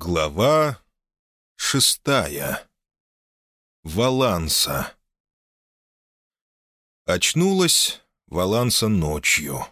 Глава шестая. Валанса. Очнулась Валанса ночью.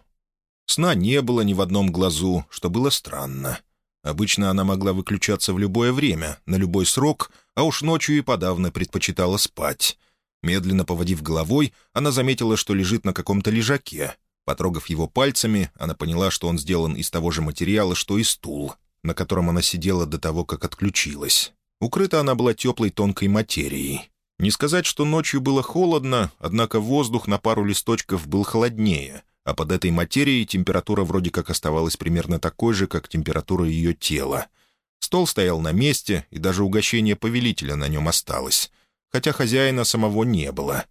Сна не было ни в одном глазу, что было странно. Обычно она могла выключаться в любое время, на любой срок, а уж ночью и подавно предпочитала спать. Медленно поводив головой, она заметила, что лежит на каком-то лежаке. Потрогав его пальцами, она поняла, что он сделан из того же материала, что и стул — на котором она сидела до того, как отключилась. Укрыта она была теплой тонкой материей. Не сказать, что ночью было холодно, однако воздух на пару листочков был холоднее, а под этой материей температура вроде как оставалась примерно такой же, как температура ее тела. Стол стоял на месте, и даже угощение повелителя на нем осталось, хотя хозяина самого не было.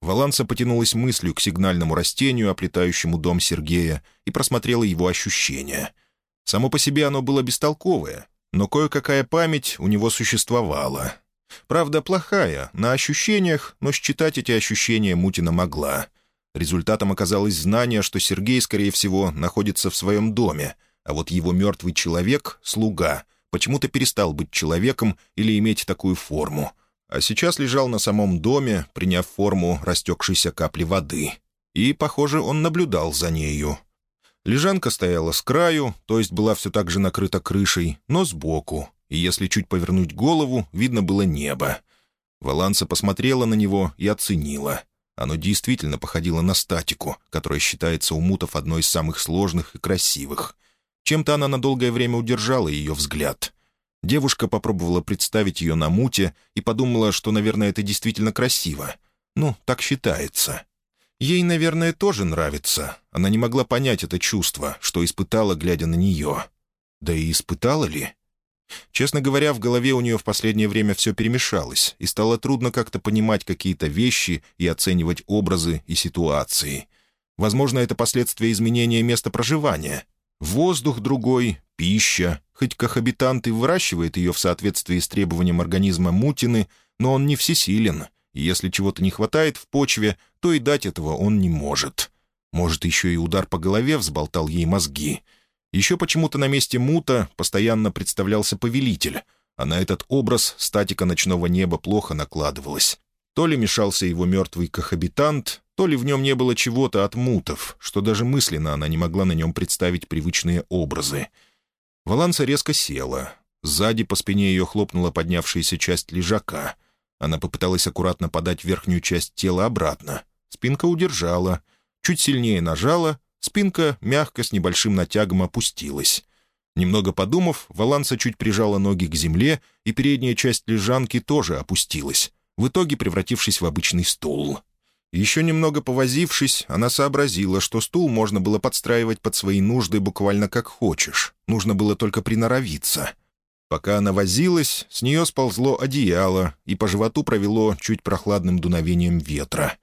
Валанса потянулась мыслью к сигнальному растению, оплетающему дом Сергея, и просмотрела его ощущения — Само по себе оно было бестолковое, но кое-какая память у него существовала. Правда, плохая, на ощущениях, но считать эти ощущения Мутина могла. Результатом оказалось знание, что Сергей, скорее всего, находится в своем доме, а вот его мертвый человек, слуга, почему-то перестал быть человеком или иметь такую форму, а сейчас лежал на самом доме, приняв форму растекшейся капли воды. И, похоже, он наблюдал за нею. Лежанка стояла с краю, то есть была все так же накрыта крышей, но сбоку, и если чуть повернуть голову, видно было небо. Валанса посмотрела на него и оценила. Оно действительно походило на статику, которая считается у мутов одной из самых сложных и красивых. Чем-то она на долгое время удержала ее взгляд. Девушка попробовала представить ее на муте и подумала, что, наверное, это действительно красиво. Ну, так считается. Ей, наверное, тоже нравится. Она не могла понять это чувство, что испытала, глядя на нее. Да и испытала ли? Честно говоря, в голове у нее в последнее время все перемешалось, и стало трудно как-то понимать какие-то вещи и оценивать образы и ситуации. Возможно, это последствия изменения места проживания. Воздух другой, пища. Хоть кохабитант и выращивает ее в соответствии с требованием организма Мутины, но он не всесилен — и если чего-то не хватает в почве, то и дать этого он не может. Может, еще и удар по голове взболтал ей мозги. Еще почему-то на месте мута постоянно представлялся повелитель, а на этот образ статика ночного неба плохо накладывалась. То ли мешался его мертвый кохабитант, то ли в нем не было чего-то от мутов, что даже мысленно она не могла на нем представить привычные образы. Валанса резко села. Сзади по спине ее хлопнула поднявшаяся часть лежака — она попыталась аккуратно подать верхнюю часть тела обратно. Спинка удержала. Чуть сильнее нажала, спинка мягко с небольшим натягом опустилась. Немного подумав, Валанса чуть прижала ноги к земле, и передняя часть лежанки тоже опустилась, в итоге превратившись в обычный стул. Еще немного повозившись, она сообразила, что стул можно было подстраивать под свои нужды буквально как хочешь. Нужно было только приноровиться. Пока она возилась, с нее сползло одеяло и по животу провело чуть прохладным дуновением ветра.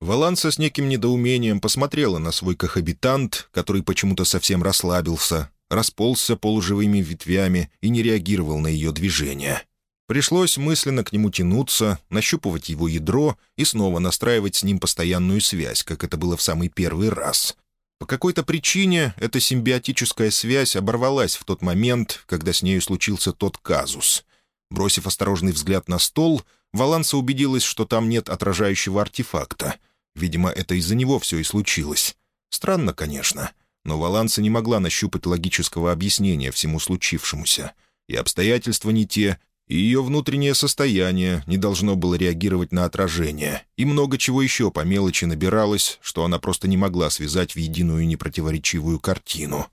Валанса с неким недоумением посмотрела на свой кохабитант, который почему-то совсем расслабился, расползся полуживыми ветвями и не реагировал на ее движения. Пришлось мысленно к нему тянуться, нащупывать его ядро и снова настраивать с ним постоянную связь, как это было в самый первый раз. По какой-то причине эта симбиотическая связь оборвалась в тот момент, когда с нею случился тот казус. Бросив осторожный взгляд на стол, Валанса убедилась, что там нет отражающего артефакта. Видимо, это из-за него все и случилось. Странно, конечно, но Валанса не могла нащупать логического объяснения всему случившемуся. И обстоятельства не те, и ее внутреннее состояние не должно было реагировать на отражение, и много чего еще по мелочи набиралось, что она просто не могла связать в единую непротиворечивую картину.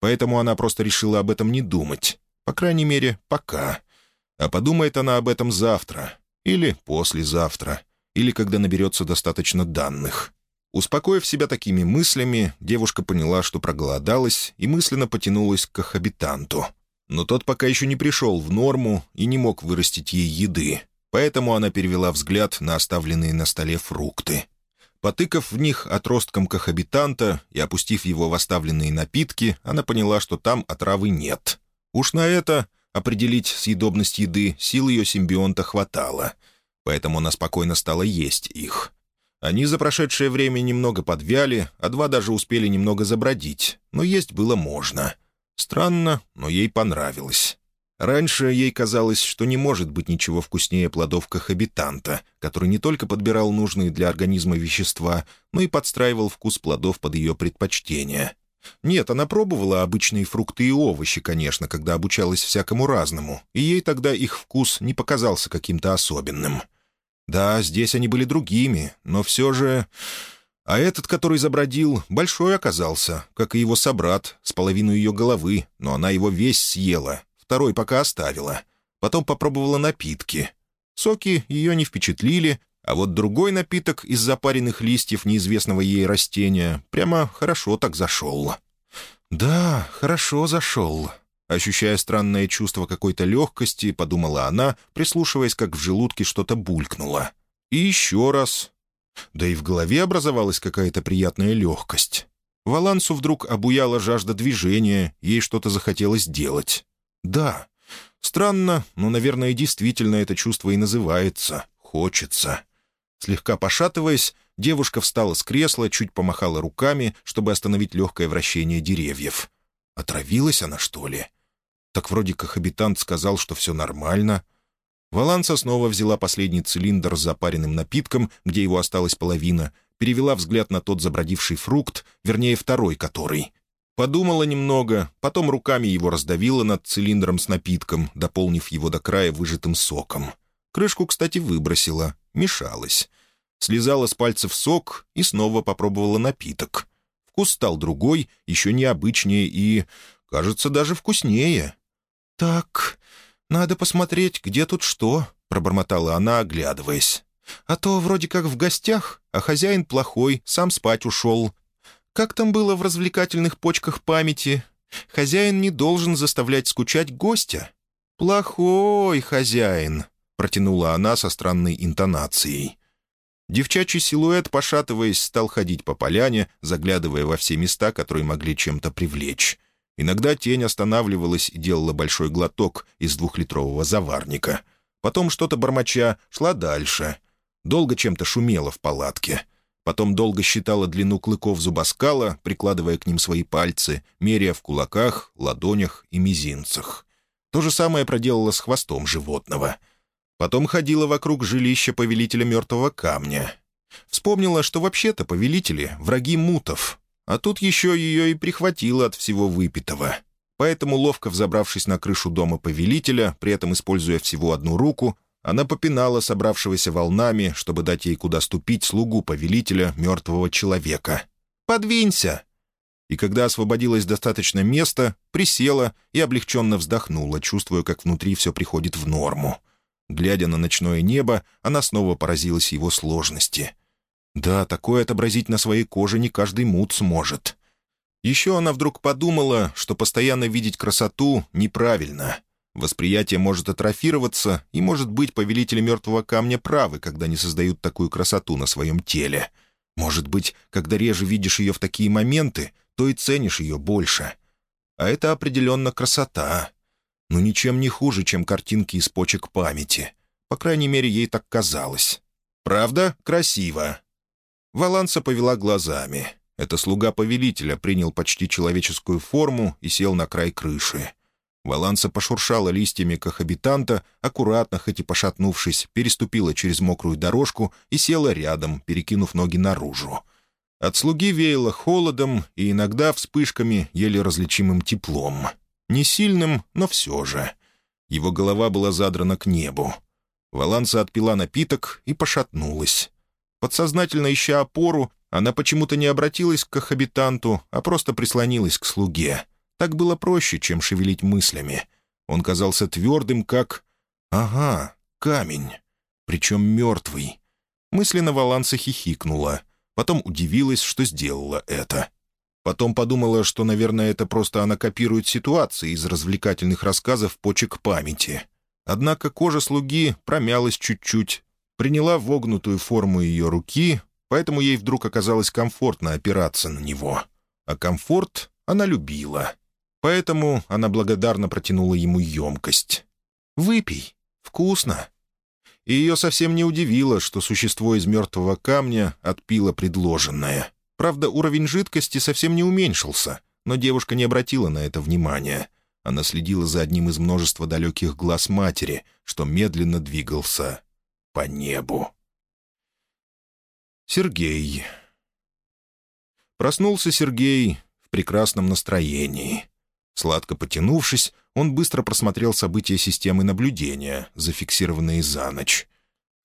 Поэтому она просто решила об этом не думать. По крайней мере, пока. А подумает она об этом завтра. Или послезавтра. Или когда наберется достаточно данных. Успокоив себя такими мыслями, девушка поняла, что проголодалась, и мысленно потянулась к хабитанту — но тот пока еще не пришел в норму и не мог вырастить ей еды, поэтому она перевела взгляд на оставленные на столе фрукты. Потыкав в них отростком кохабитанта и опустив его в оставленные напитки, она поняла, что там отравы нет. Уж на это определить съедобность еды сил ее симбионта хватало, поэтому она спокойно стала есть их. Они за прошедшее время немного подвяли, а два даже успели немного забродить, но есть было можно — Странно, но ей понравилось. Раньше ей казалось, что не может быть ничего вкуснее плодов кохабитанта, который не только подбирал нужные для организма вещества, но и подстраивал вкус плодов под ее предпочтения. Нет, она пробовала обычные фрукты и овощи, конечно, когда обучалась всякому разному, и ей тогда их вкус не показался каким-то особенным. Да, здесь они были другими, но все же... А этот, который забродил, большой оказался, как и его собрат, с половину ее головы, но она его весь съела, второй пока оставила. Потом попробовала напитки. Соки ее не впечатлили, а вот другой напиток из запаренных листьев неизвестного ей растения прямо хорошо так зашел. «Да, хорошо зашел», Ощущая странное чувство какой-то легкости, подумала она, прислушиваясь, как в желудке что-то булькнуло. И еще раз. Да и в голове образовалась какая-то приятная легкость. Валансу вдруг обуяла жажда движения, ей что-то захотелось делать. Да, странно, но, наверное, действительно это чувство и называется «хочется». Слегка пошатываясь, девушка встала с кресла, чуть помахала руками, чтобы остановить легкое вращение деревьев. Отравилась она, что ли? Так вроде как обитант сказал, что все нормально. Валанса снова взяла последний цилиндр с запаренным напитком, где его осталась половина, перевела взгляд на тот забродивший фрукт, вернее, второй который. Подумала немного, потом руками его раздавила над цилиндром с напитком, дополнив его до края выжатым соком. Крышку, кстати, выбросила, мешалась. Слезала с пальцев сок и снова попробовала напиток. Вкус стал другой, еще необычнее и, кажется, даже вкуснее. «Так, надо посмотреть, где тут что», — пробормотала она, оглядываясь. «А то вроде как в гостях, а хозяин плохой, сам спать ушел. Как там было в развлекательных почках памяти? Хозяин не должен заставлять скучать гостя». «Плохой хозяин», — протянула она со странной интонацией. Девчачий силуэт, пошатываясь, стал ходить по поляне, заглядывая во все места, которые могли чем-то привлечь. Иногда тень останавливалась и делала большой глоток из двухлитрового заварника. Потом, что-то бормоча, шла дальше. Долго чем-то шумела в палатке. Потом долго считала длину клыков зубоскала, прикладывая к ним свои пальцы, меряя в кулаках, ладонях и мизинцах. То же самое проделала с хвостом животного. Потом ходила вокруг жилища повелителя мертвого камня. Вспомнила, что вообще-то повелители — враги мутов, а тут еще ее и прихватило от всего выпитого. Поэтому, ловко взобравшись на крышу дома повелителя, при этом используя всего одну руку, она попинала собравшегося волнами, чтобы дать ей куда ступить слугу повелителя мертвого человека. «Подвинься!» И когда освободилось достаточно места, присела и облегченно вздохнула, чувствуя, как внутри все приходит в норму. Глядя на ночное небо, она снова поразилась его сложности — да, такое отобразить на своей коже не каждый мут сможет. Еще она вдруг подумала, что постоянно видеть красоту неправильно. Восприятие может атрофироваться, и, может быть, повелители мертвого камня правы, когда не создают такую красоту на своем теле. Может быть, когда реже видишь ее в такие моменты, то и ценишь ее больше. А это определенно красота. Но ничем не хуже, чем картинки из почек памяти. По крайней мере, ей так казалось. Правда, красиво. Валанса повела глазами. Это слуга повелителя принял почти человеческую форму и сел на край крыши. Валанса пошуршала листьями кохабитанта, аккуратно, хоть и пошатнувшись, переступила через мокрую дорожку и села рядом, перекинув ноги наружу. От слуги веяло холодом и иногда вспышками еле различимым теплом. Не сильным, но все же. Его голова была задрана к небу. Валанса отпила напиток и пошатнулась. Подсознательно ища опору, она почему-то не обратилась к кохабитанту, а просто прислонилась к слуге. Так было проще, чем шевелить мыслями. Он казался твердым, как... Ага, камень. Причем мертвый. Мысленно Валанса хихикнула. Потом удивилась, что сделала это. Потом подумала, что, наверное, это просто она копирует ситуации из развлекательных рассказов почек памяти. Однако кожа слуги промялась чуть-чуть, приняла вогнутую форму ее руки, поэтому ей вдруг оказалось комфортно опираться на него. А комфорт она любила. Поэтому она благодарно протянула ему емкость. «Выпей. Вкусно». И ее совсем не удивило, что существо из мертвого камня отпило предложенное. Правда, уровень жидкости совсем не уменьшился, но девушка не обратила на это внимания. Она следила за одним из множества далеких глаз матери, что медленно двигался по небу. Сергей. Проснулся Сергей в прекрасном настроении. Сладко потянувшись, он быстро просмотрел события системы наблюдения, зафиксированные за ночь.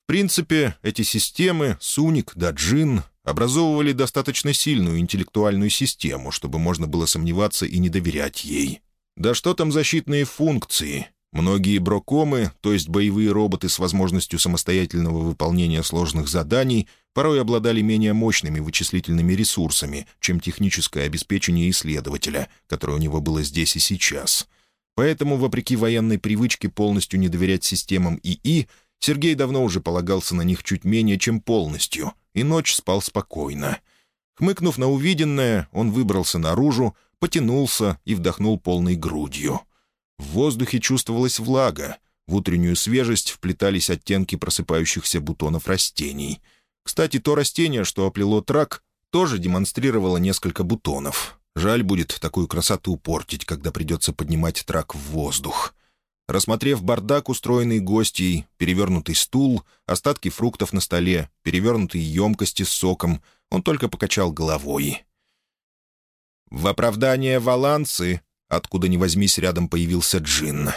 В принципе, эти системы, Суник, Даджин, образовывали достаточно сильную интеллектуальную систему, чтобы можно было сомневаться и не доверять ей. Да что там защитные функции? Многие брокомы, то есть боевые роботы с возможностью самостоятельного выполнения сложных заданий, порой обладали менее мощными вычислительными ресурсами, чем техническое обеспечение исследователя, которое у него было здесь и сейчас. Поэтому, вопреки военной привычке полностью не доверять системам ИИ, Сергей давно уже полагался на них чуть менее, чем полностью, и ночь спал спокойно. Хмыкнув на увиденное, он выбрался наружу, потянулся и вдохнул полной грудью. В воздухе чувствовалась влага, в утреннюю свежесть вплетались оттенки просыпающихся бутонов растений. Кстати, то растение, что оплело трак, тоже демонстрировало несколько бутонов. Жаль будет такую красоту портить, когда придется поднимать трак в воздух. Рассмотрев бардак, устроенный гостьей, перевернутый стул, остатки фруктов на столе, перевернутые емкости с соком, он только покачал головой. В оправдание Валанцы, откуда ни возьмись, рядом появился Джин.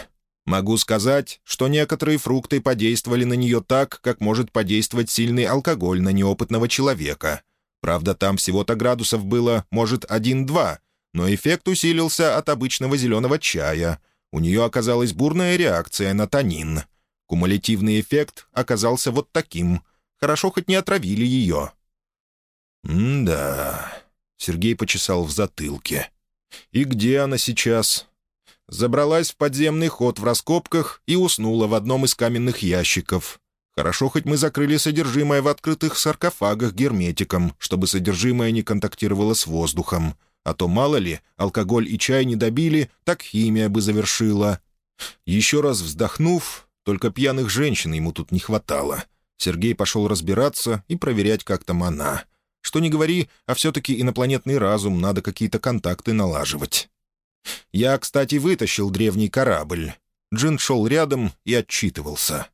Могу сказать, что некоторые фрукты подействовали на нее так, как может подействовать сильный алкоголь на неопытного человека. Правда, там всего-то градусов было, может, один-два, но эффект усилился от обычного зеленого чая — у нее оказалась бурная реакция на танин. Кумулятивный эффект оказался вот таким. Хорошо хоть не отравили ее. «М-да...» — Сергей почесал в затылке. «И где она сейчас?» Забралась в подземный ход в раскопках и уснула в одном из каменных ящиков. Хорошо, хоть мы закрыли содержимое в открытых саркофагах герметиком, чтобы содержимое не контактировало с воздухом. А то, мало ли, алкоголь и чай не добили, так химия бы завершила. Еще раз вздохнув, только пьяных женщин ему тут не хватало. Сергей пошел разбираться и проверять, как там она. Что не говори, а все-таки инопланетный разум, надо какие-то контакты налаживать. Я, кстати, вытащил древний корабль. Джин шел рядом и отчитывался.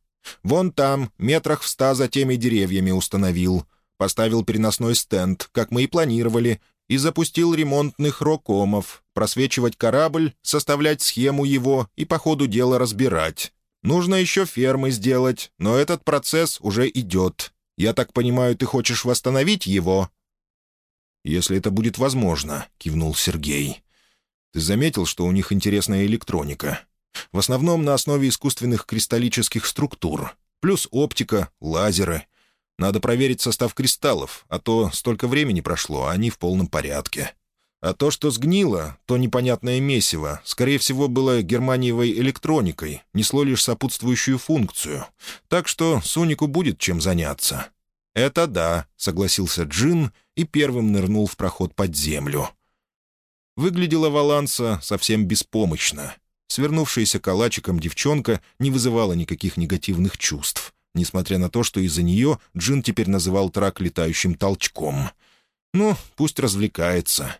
Вон там, метрах в ста за теми деревьями установил. Поставил переносной стенд, как мы и планировали, и запустил ремонтных рокомов, просвечивать корабль, составлять схему его и по ходу дела разбирать. Нужно еще фермы сделать, но этот процесс уже идет. Я так понимаю, ты хочешь восстановить его?» «Если это будет возможно», — кивнул Сергей. «Ты заметил, что у них интересная электроника? В основном на основе искусственных кристаллических структур, плюс оптика, лазеры — надо проверить состав кристаллов, а то столько времени прошло, а они в полном порядке. А то, что сгнило, то непонятное месиво, скорее всего, было германиевой электроникой, несло лишь сопутствующую функцию. Так что Сунику будет чем заняться. «Это да», — согласился Джин и первым нырнул в проход под землю. Выглядела Валанса совсем беспомощно. Свернувшаяся калачиком девчонка не вызывала никаких негативных чувств несмотря на то, что из-за нее Джин теперь называл трак летающим толчком. Ну, пусть развлекается.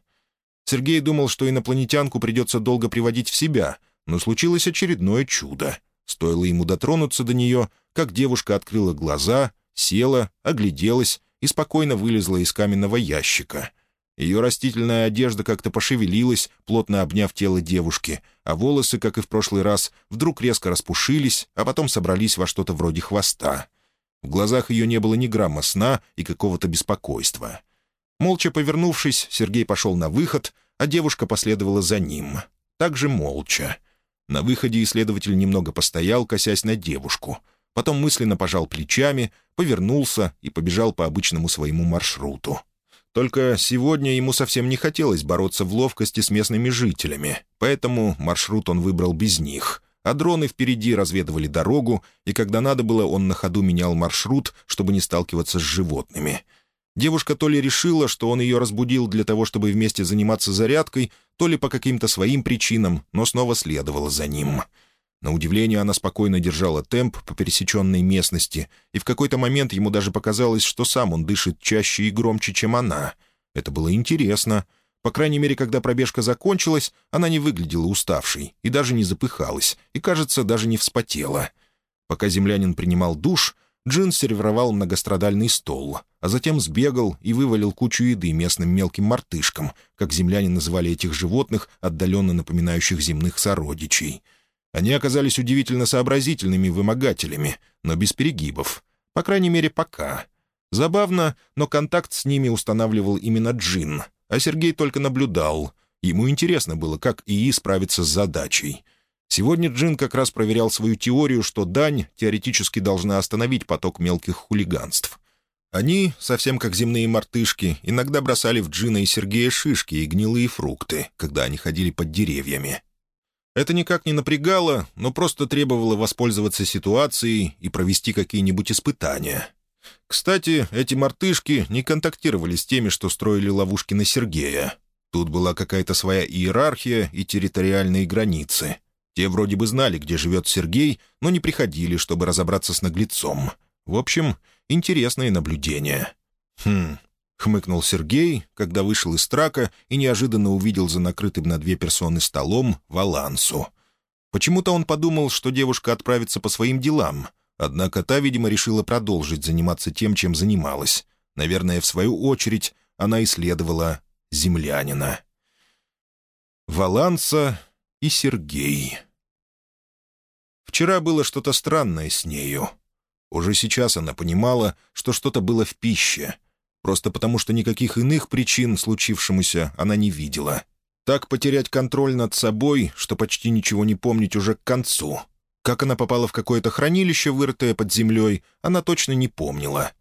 Сергей думал, что инопланетянку придется долго приводить в себя, но случилось очередное чудо. Стоило ему дотронуться до нее, как девушка открыла глаза, села, огляделась и спокойно вылезла из каменного ящика. Ее растительная одежда как-то пошевелилась, плотно обняв тело девушки, а волосы, как и в прошлый раз, вдруг резко распушились, а потом собрались во что-то вроде хвоста. В глазах ее не было ни грамма сна и какого-то беспокойства. Молча повернувшись, Сергей пошел на выход, а девушка последовала за ним. Также молча. На выходе исследователь немного постоял, косясь на девушку. Потом мысленно пожал плечами, повернулся и побежал по обычному своему маршруту. Только сегодня ему совсем не хотелось бороться в ловкости с местными жителями, поэтому маршрут он выбрал без них. А дроны впереди разведывали дорогу, и когда надо было, он на ходу менял маршрут, чтобы не сталкиваться с животными. Девушка то ли решила, что он ее разбудил для того, чтобы вместе заниматься зарядкой, то ли по каким-то своим причинам, но снова следовала за ним. На удивление она спокойно держала темп по пересеченной местности, и в какой-то момент ему даже показалось, что сам он дышит чаще и громче, чем она. Это было интересно. По крайней мере, когда пробежка закончилась, она не выглядела уставшей и даже не запыхалась, и, кажется, даже не вспотела. Пока землянин принимал душ, Джин сервировал многострадальный стол, а затем сбегал и вывалил кучу еды местным мелким мартышкам, как земляне называли этих животных, отдаленно напоминающих земных сородичей. Они оказались удивительно сообразительными вымогателями, но без перегибов. По крайней мере, пока. Забавно, но контакт с ними устанавливал именно Джин, а Сергей только наблюдал. Ему интересно было, как ИИ справится с задачей — Сегодня Джин как раз проверял свою теорию, что дань теоретически должна остановить поток мелких хулиганств. Они, совсем как земные мартышки, иногда бросали в Джина и Сергея шишки и гнилые фрукты, когда они ходили под деревьями. Это никак не напрягало, но просто требовало воспользоваться ситуацией и провести какие-нибудь испытания. Кстати, эти мартышки не контактировали с теми, что строили ловушки на Сергея. Тут была какая-то своя иерархия и территориальные границы — те вроде бы знали, где живет Сергей, но не приходили, чтобы разобраться с наглецом. В общем, интересные наблюдения. «Хм...» — хмыкнул Сергей, когда вышел из трака и неожиданно увидел за накрытым на две персоны столом Валансу. Почему-то он подумал, что девушка отправится по своим делам, однако та, видимо, решила продолжить заниматься тем, чем занималась. Наверное, в свою очередь, она исследовала землянина. Валанса и Сергей. Вчера было что-то странное с нею. Уже сейчас она понимала, что что-то было в пище. Просто потому, что никаких иных причин случившемуся она не видела. Так потерять контроль над собой, что почти ничего не помнить уже к концу. Как она попала в какое-то хранилище, вырытое под землей, она точно не помнила.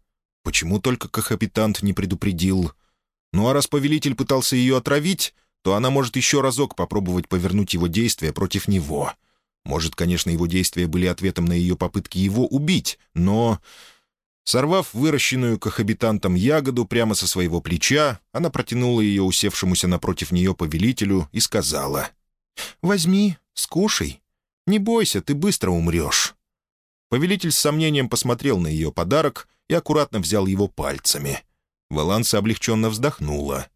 Почему только кахапитант не предупредил? Ну а раз повелитель пытался ее отравить, то она может еще разок попробовать повернуть его действия против него — может, конечно, его действия были ответом на ее попытки его убить, но... Сорвав выращенную кохабитантом ягоду прямо со своего плеча, она протянула ее усевшемуся напротив нее повелителю и сказала. «Возьми, скушай. Не бойся, ты быстро умрешь». Повелитель с сомнением посмотрел на ее подарок и аккуратно взял его пальцами. Валанса облегченно вздохнула.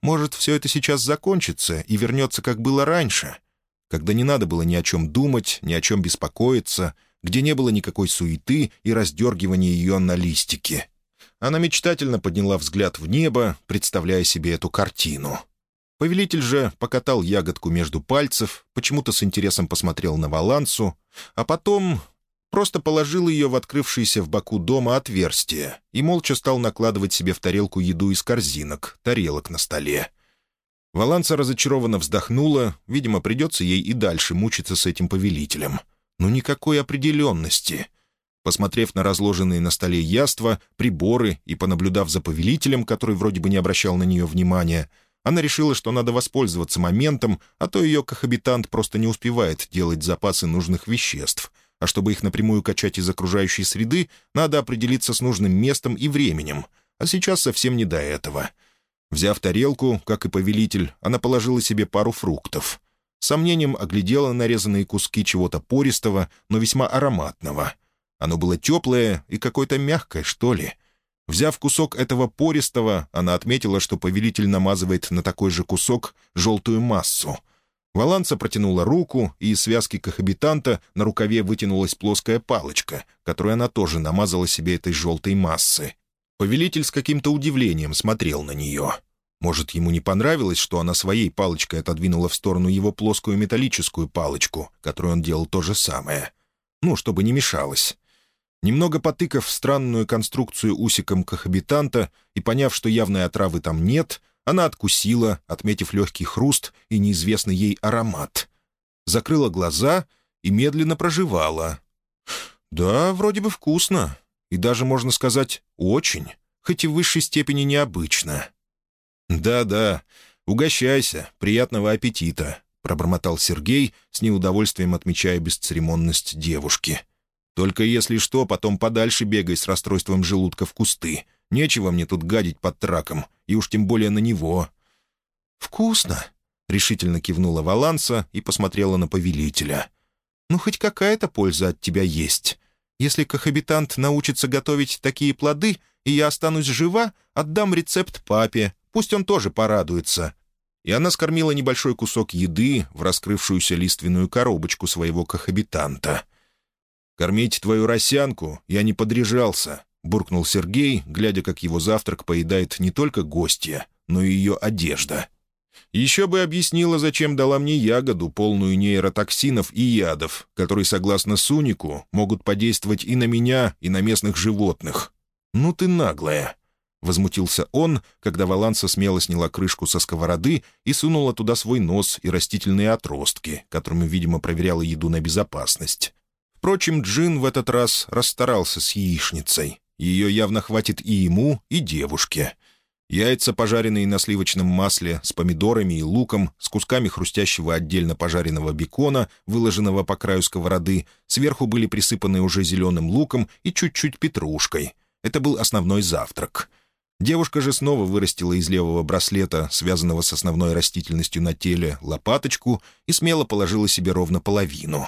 «Может, все это сейчас закончится и вернется, как было раньше?» Когда не надо было ни о чем думать, ни о чем беспокоиться, где не было никакой суеты и раздергивания ее на листике. Она мечтательно подняла взгляд в небо, представляя себе эту картину. Повелитель же покатал ягодку между пальцев, почему-то с интересом посмотрел на Валансу, а потом просто положил ее в открывшееся в боку дома отверстие и молча стал накладывать себе в тарелку еду из корзинок, тарелок на столе. Валанса разочарованно вздохнула, видимо, придется ей и дальше мучиться с этим повелителем. Но никакой определенности. Посмотрев на разложенные на столе яства, приборы и понаблюдав за повелителем, который вроде бы не обращал на нее внимания, она решила, что надо воспользоваться моментом, а то ее кохабитант просто не успевает делать запасы нужных веществ. А чтобы их напрямую качать из окружающей среды, надо определиться с нужным местом и временем. А сейчас совсем не до этого — Взяв тарелку, как и повелитель, она положила себе пару фруктов. сомнением оглядела нарезанные куски чего-то пористого, но весьма ароматного. Оно было теплое и какое-то мягкое, что ли. Взяв кусок этого пористого, она отметила, что повелитель намазывает на такой же кусок желтую массу. Валанца протянула руку, и из связки кохабитанта на рукаве вытянулась плоская палочка, которую она тоже намазала себе этой желтой массы. Повелитель с каким-то удивлением смотрел на нее. Может, ему не понравилось, что она своей палочкой отодвинула в сторону его плоскую металлическую палочку, которую он делал то же самое. Ну, чтобы не мешалось. Немного потыкав странную конструкцию усиком кохабитанта и поняв, что явной отравы там нет, она откусила, отметив легкий хруст и неизвестный ей аромат. Закрыла глаза и медленно проживала. «Да, вроде бы вкусно и даже, можно сказать, очень, хоть и в высшей степени необычно. «Да-да, угощайся, приятного аппетита», — пробормотал Сергей, с неудовольствием отмечая бесцеремонность девушки. «Только если что, потом подальше бегай с расстройством желудка в кусты. Нечего мне тут гадить под траком, и уж тем более на него». «Вкусно», — решительно кивнула Валанса и посмотрела на повелителя. «Ну, хоть какая-то польза от тебя есть. Если кохабитант научится готовить такие плоды, и я останусь жива, отдам рецепт папе, пусть он тоже порадуется. и она скормила небольшой кусок еды в раскрывшуюся лиственную коробочку своего кохабитанта. «Кормить твою росянку я не подряжался», — буркнул Сергей, глядя, как его завтрак поедает не только гостья, но и ее одежда. Еще бы объяснила, зачем дала мне ягоду, полную нейротоксинов и ядов, которые, согласно Сунику, могут подействовать и на меня, и на местных животных. «Ну ты наглая!» — возмутился он, когда Валанса смело сняла крышку со сковороды и сунула туда свой нос и растительные отростки, которыми, видимо, проверяла еду на безопасность. Впрочем, Джин в этот раз расстарался с яичницей. Ее явно хватит и ему, и девушке. Яйца, пожаренные на сливочном масле, с помидорами и луком, с кусками хрустящего отдельно пожаренного бекона, выложенного по краю сковороды, сверху были присыпаны уже зеленым луком и чуть-чуть петрушкой. Это был основной завтрак — Девушка же снова вырастила из левого браслета, связанного с основной растительностью на теле, лопаточку и смело положила себе ровно половину.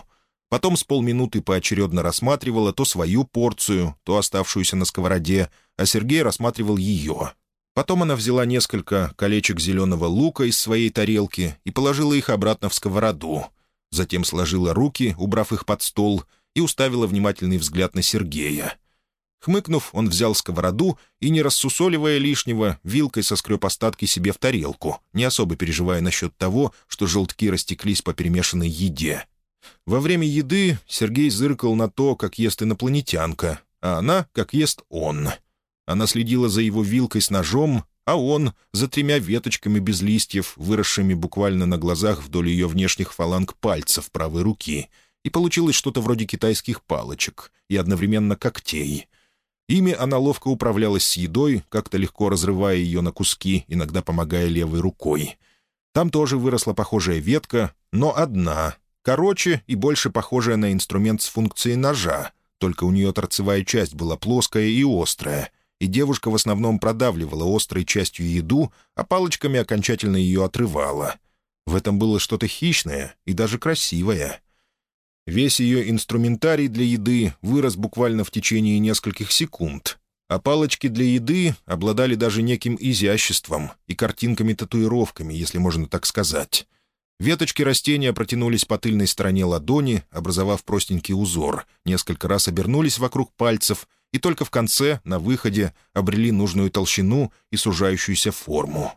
Потом с полминуты поочередно рассматривала то свою порцию, то оставшуюся на сковороде, а Сергей рассматривал ее. Потом она взяла несколько колечек зеленого лука из своей тарелки и положила их обратно в сковороду. Затем сложила руки, убрав их под стол, и уставила внимательный взгляд на Сергея. Хмыкнув, он взял сковороду и, не рассусоливая лишнего, вилкой соскреб остатки себе в тарелку, не особо переживая насчет того, что желтки растеклись по перемешанной еде. Во время еды Сергей зыркал на то, как ест инопланетянка, а она, как ест он. Она следила за его вилкой с ножом, а он — за тремя веточками без листьев, выросшими буквально на глазах вдоль ее внешних фаланг пальцев правой руки, и получилось что-то вроде китайских палочек и одновременно когтей — Ими она ловко управлялась с едой, как-то легко разрывая ее на куски, иногда помогая левой рукой. Там тоже выросла похожая ветка, но одна, короче и больше похожая на инструмент с функцией ножа, только у нее торцевая часть была плоская и острая, и девушка в основном продавливала острой частью еду, а палочками окончательно ее отрывала. В этом было что-то хищное и даже красивое — Весь ее инструментарий для еды вырос буквально в течение нескольких секунд, а палочки для еды обладали даже неким изяществом и картинками-татуировками, если можно так сказать. Веточки растения протянулись по тыльной стороне ладони, образовав простенький узор, несколько раз обернулись вокруг пальцев и только в конце, на выходе, обрели нужную толщину и сужающуюся форму.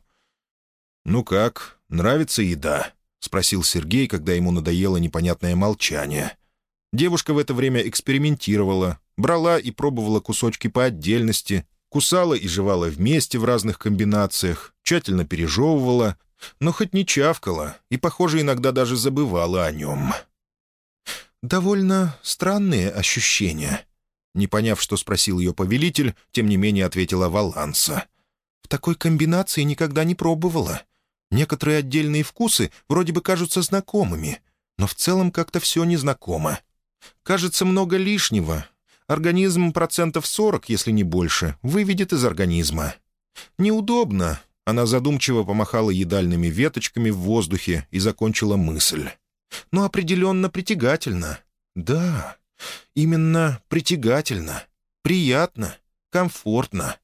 «Ну как, нравится еда?» — спросил Сергей, когда ему надоело непонятное молчание. Девушка в это время экспериментировала, брала и пробовала кусочки по отдельности, кусала и жевала вместе в разных комбинациях, тщательно пережевывала, но хоть не чавкала и, похоже, иногда даже забывала о нем. «Довольно странные ощущения», — не поняв, что спросил ее повелитель, тем не менее ответила Валанса. «В такой комбинации никогда не пробовала. Некоторые отдельные вкусы вроде бы кажутся знакомыми, но в целом как-то все незнакомо. Кажется, много лишнего. Организм процентов 40, если не больше, выведет из организма. Неудобно. Она задумчиво помахала едальными веточками в воздухе и закончила мысль. Но определенно притягательно. Да, именно притягательно. Приятно, комфортно.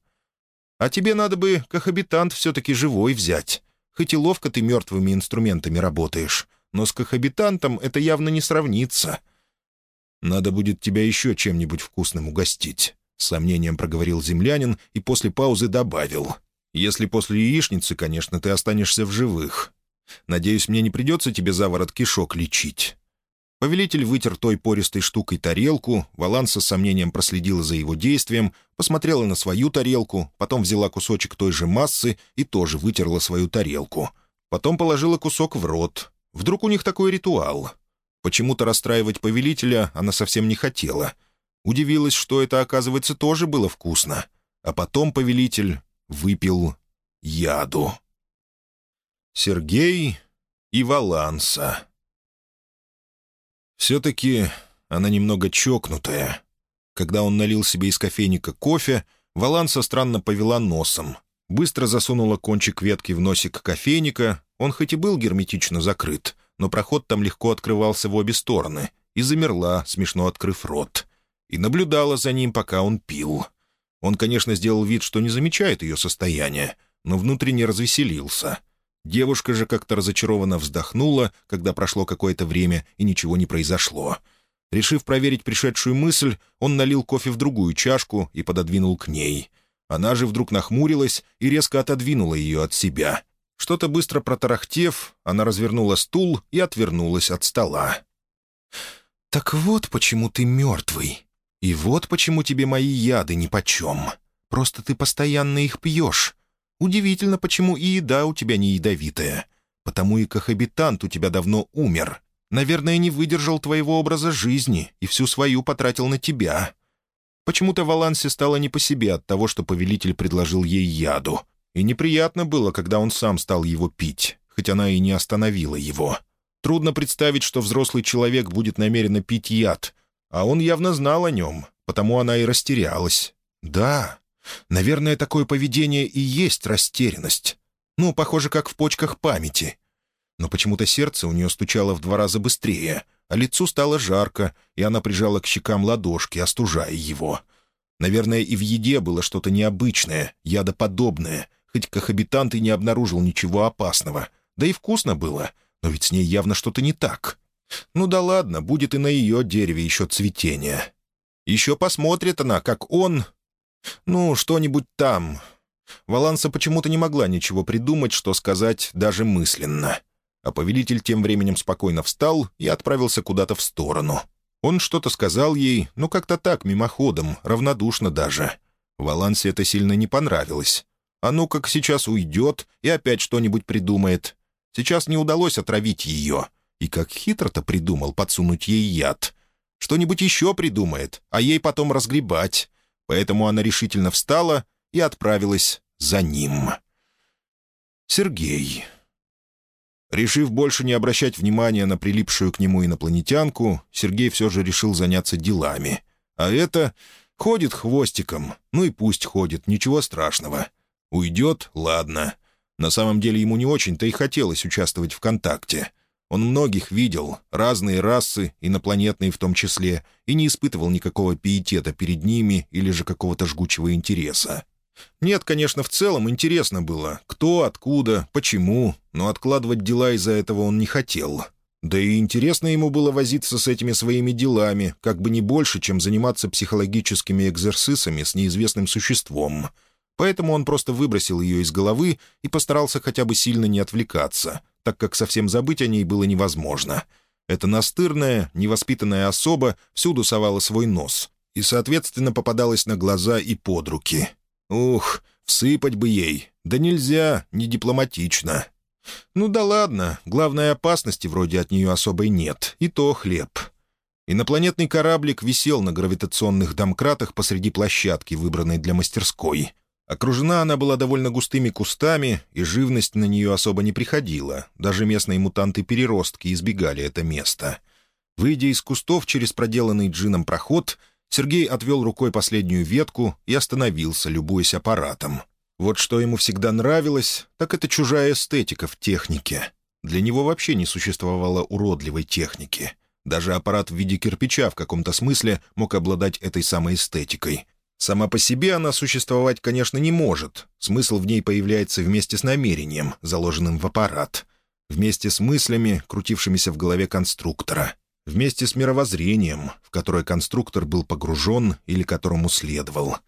А тебе надо бы кохабитант все-таки живой взять. Хоть и ловко ты мертвыми инструментами работаешь, но с кохабитантом это явно не сравнится. Надо будет тебя еще чем-нибудь вкусным угостить», — с сомнением проговорил землянин и после паузы добавил. «Если после яичницы, конечно, ты останешься в живых. Надеюсь, мне не придется тебе заворот кишок лечить». Повелитель вытер той пористой штукой тарелку, Валанса с сомнением проследила за его действием, посмотрела на свою тарелку, потом взяла кусочек той же массы и тоже вытерла свою тарелку. Потом положила кусок в рот. Вдруг у них такой ритуал. Почему-то расстраивать повелителя она совсем не хотела. Удивилась, что это, оказывается, тоже было вкусно. А потом повелитель выпил яду. Сергей и Валанса. Все-таки она немного чокнутая. Когда он налил себе из кофейника кофе, Валанса странно повела носом. Быстро засунула кончик ветки в носик кофейника. Он хоть и был герметично закрыт, но проход там легко открывался в обе стороны, и замерла, смешно открыв рот. И наблюдала за ним, пока он пил. Он, конечно, сделал вид, что не замечает ее состояние, но внутренне развеселился. Девушка же как-то разочарованно вздохнула, когда прошло какое-то время и ничего не произошло. Решив проверить пришедшую мысль, он налил кофе в другую чашку и пододвинул к ней. Она же вдруг нахмурилась и резко отодвинула ее от себя. Что-то быстро протарахтев, она развернула стул и отвернулась от стола. «Так вот почему ты мертвый. И вот почему тебе мои яды нипочем. Просто ты постоянно их пьешь. Удивительно, почему и еда у тебя не ядовитая. Потому и кохабитант у тебя давно умер. Наверное, не выдержал твоего образа жизни и всю свою потратил на тебя». Почему-то Валансе стало не по себе от того, что повелитель предложил ей яду. И неприятно было, когда он сам стал его пить, хоть она и не остановила его. Трудно представить, что взрослый человек будет намеренно пить яд, а он явно знал о нем, потому она и растерялась. Да, наверное, такое поведение и есть растерянность. Ну, похоже, как в почках памяти. Но почему-то сердце у нее стучало в два раза быстрее, а лицу стало жарко, и она прижала к щекам ладошки, остужая его. Наверное, и в еде было что-то необычное, ядоподобное, хоть кохабитант и не обнаружил ничего опасного. Да и вкусно было, но ведь с ней явно что-то не так. Ну да ладно, будет и на ее дереве еще цветение. Еще посмотрит она, как он... Ну, что-нибудь там. Валанса почему-то не могла ничего придумать, что сказать даже мысленно. А повелитель тем временем спокойно встал и отправился куда-то в сторону. Он что-то сказал ей, ну как-то так, мимоходом, равнодушно даже. Валансе это сильно не понравилось. А ну как сейчас уйдет и опять что-нибудь придумает. Сейчас не удалось отравить ее. И как хитро-то придумал подсунуть ей яд. Что-нибудь еще придумает, а ей потом разгребать. Поэтому она решительно встала и отправилась за ним. Сергей. Решив больше не обращать внимания на прилипшую к нему инопланетянку, Сергей все же решил заняться делами. А это ходит хвостиком. Ну и пусть ходит, ничего страшного. Уйдет — ладно. На самом деле ему не очень-то и хотелось участвовать в контакте. Он многих видел, разные расы, инопланетные в том числе, и не испытывал никакого пиетета перед ними или же какого-то жгучего интереса. Нет, конечно, в целом интересно было, кто, откуда, почему, но откладывать дела из-за этого он не хотел. Да и интересно ему было возиться с этими своими делами, как бы не больше, чем заниматься психологическими экзерсисами с неизвестным существом — Поэтому он просто выбросил ее из головы и постарался хотя бы сильно не отвлекаться, так как совсем забыть о ней было невозможно. Эта настырная, невоспитанная особа всюду совала свой нос и, соответственно, попадалась на глаза и под руки. Ух, всыпать бы ей. Да нельзя, не дипломатично. Ну да ладно, главной опасности вроде от нее особой нет, и то хлеб. Инопланетный кораблик висел на гравитационных домкратах посреди площадки, выбранной для мастерской. Окружена она была довольно густыми кустами, и живность на нее особо не приходила. Даже местные мутанты-переростки избегали это место. Выйдя из кустов через проделанный джином проход, Сергей отвел рукой последнюю ветку и остановился, любуясь аппаратом. Вот что ему всегда нравилось, так это чужая эстетика в технике. Для него вообще не существовало уродливой техники. Даже аппарат в виде кирпича в каком-то смысле мог обладать этой самой эстетикой. Сама по себе она существовать, конечно, не может. Смысл в ней появляется вместе с намерением, заложенным в аппарат. Вместе с мыслями, крутившимися в голове конструктора. Вместе с мировоззрением, в которое конструктор был погружен или которому следовал.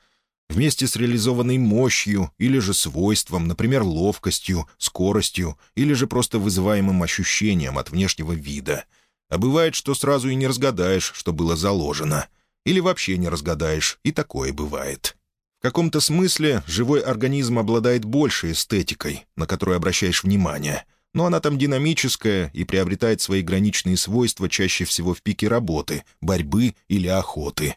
Вместе с реализованной мощью или же свойством, например, ловкостью, скоростью или же просто вызываемым ощущением от внешнего вида. А бывает, что сразу и не разгадаешь, что было заложено — или вообще не разгадаешь, и такое бывает. В каком-то смысле живой организм обладает большей эстетикой, на которую обращаешь внимание, но она там динамическая и приобретает свои граничные свойства чаще всего в пике работы, борьбы или охоты.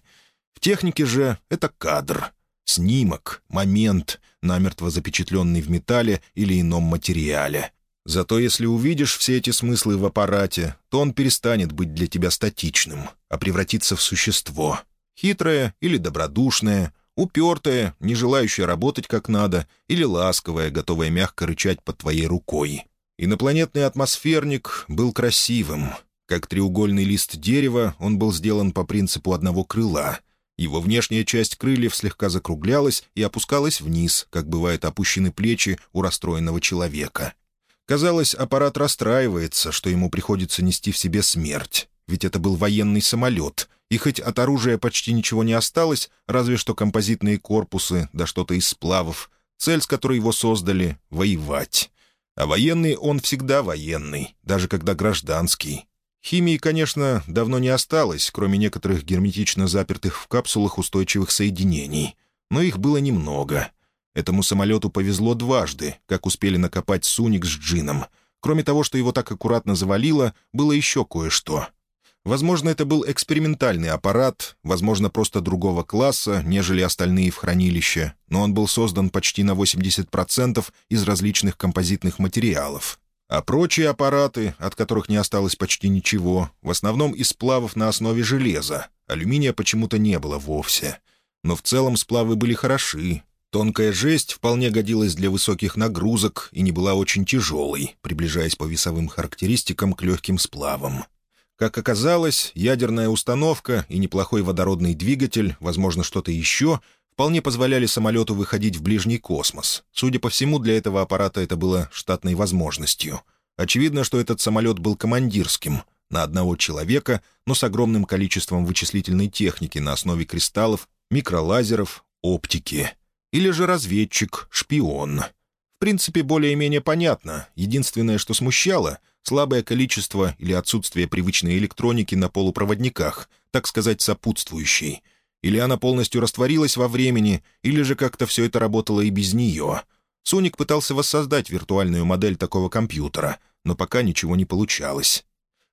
В технике же это кадр, снимок, момент, намертво запечатленный в металле или ином материале — Зато если увидишь все эти смыслы в аппарате, то он перестанет быть для тебя статичным, а превратится в существо. Хитрое или добродушное, упертое, не желающее работать как надо, или ласковое, готовое мягко рычать под твоей рукой. Инопланетный атмосферник был красивым. Как треугольный лист дерева, он был сделан по принципу одного крыла. Его внешняя часть крыльев слегка закруглялась и опускалась вниз, как бывают опущены плечи у расстроенного человека — Казалось, аппарат расстраивается, что ему приходится нести в себе смерть. Ведь это был военный самолет, и хоть от оружия почти ничего не осталось, разве что композитные корпусы, да что-то из сплавов, цель, с которой его создали — воевать. А военный он всегда военный, даже когда гражданский. Химии, конечно, давно не осталось, кроме некоторых герметично запертых в капсулах устойчивых соединений. Но их было немного. Этому самолету повезло дважды, как успели накопать Суник с Джином. Кроме того, что его так аккуратно завалило, было еще кое-что. Возможно, это был экспериментальный аппарат, возможно, просто другого класса, нежели остальные в хранилище, но он был создан почти на 80% из различных композитных материалов. А прочие аппараты, от которых не осталось почти ничего, в основном из сплавов на основе железа. Алюминия почему-то не было вовсе. Но в целом сплавы были хороши. Тонкая жесть вполне годилась для высоких нагрузок и не была очень тяжелой, приближаясь по весовым характеристикам к легким сплавам. Как оказалось, ядерная установка и неплохой водородный двигатель, возможно, что-то еще, вполне позволяли самолету выходить в ближний космос. Судя по всему, для этого аппарата это было штатной возможностью. Очевидно, что этот самолет был командирским, на одного человека, но с огромным количеством вычислительной техники на основе кристаллов, микролазеров, оптики. Или же разведчик, шпион. В принципе, более-менее понятно. Единственное, что смущало — слабое количество или отсутствие привычной электроники на полупроводниках, так сказать, сопутствующей. Или она полностью растворилась во времени, или же как-то все это работало и без нее. Суник пытался воссоздать виртуальную модель такого компьютера, но пока ничего не получалось.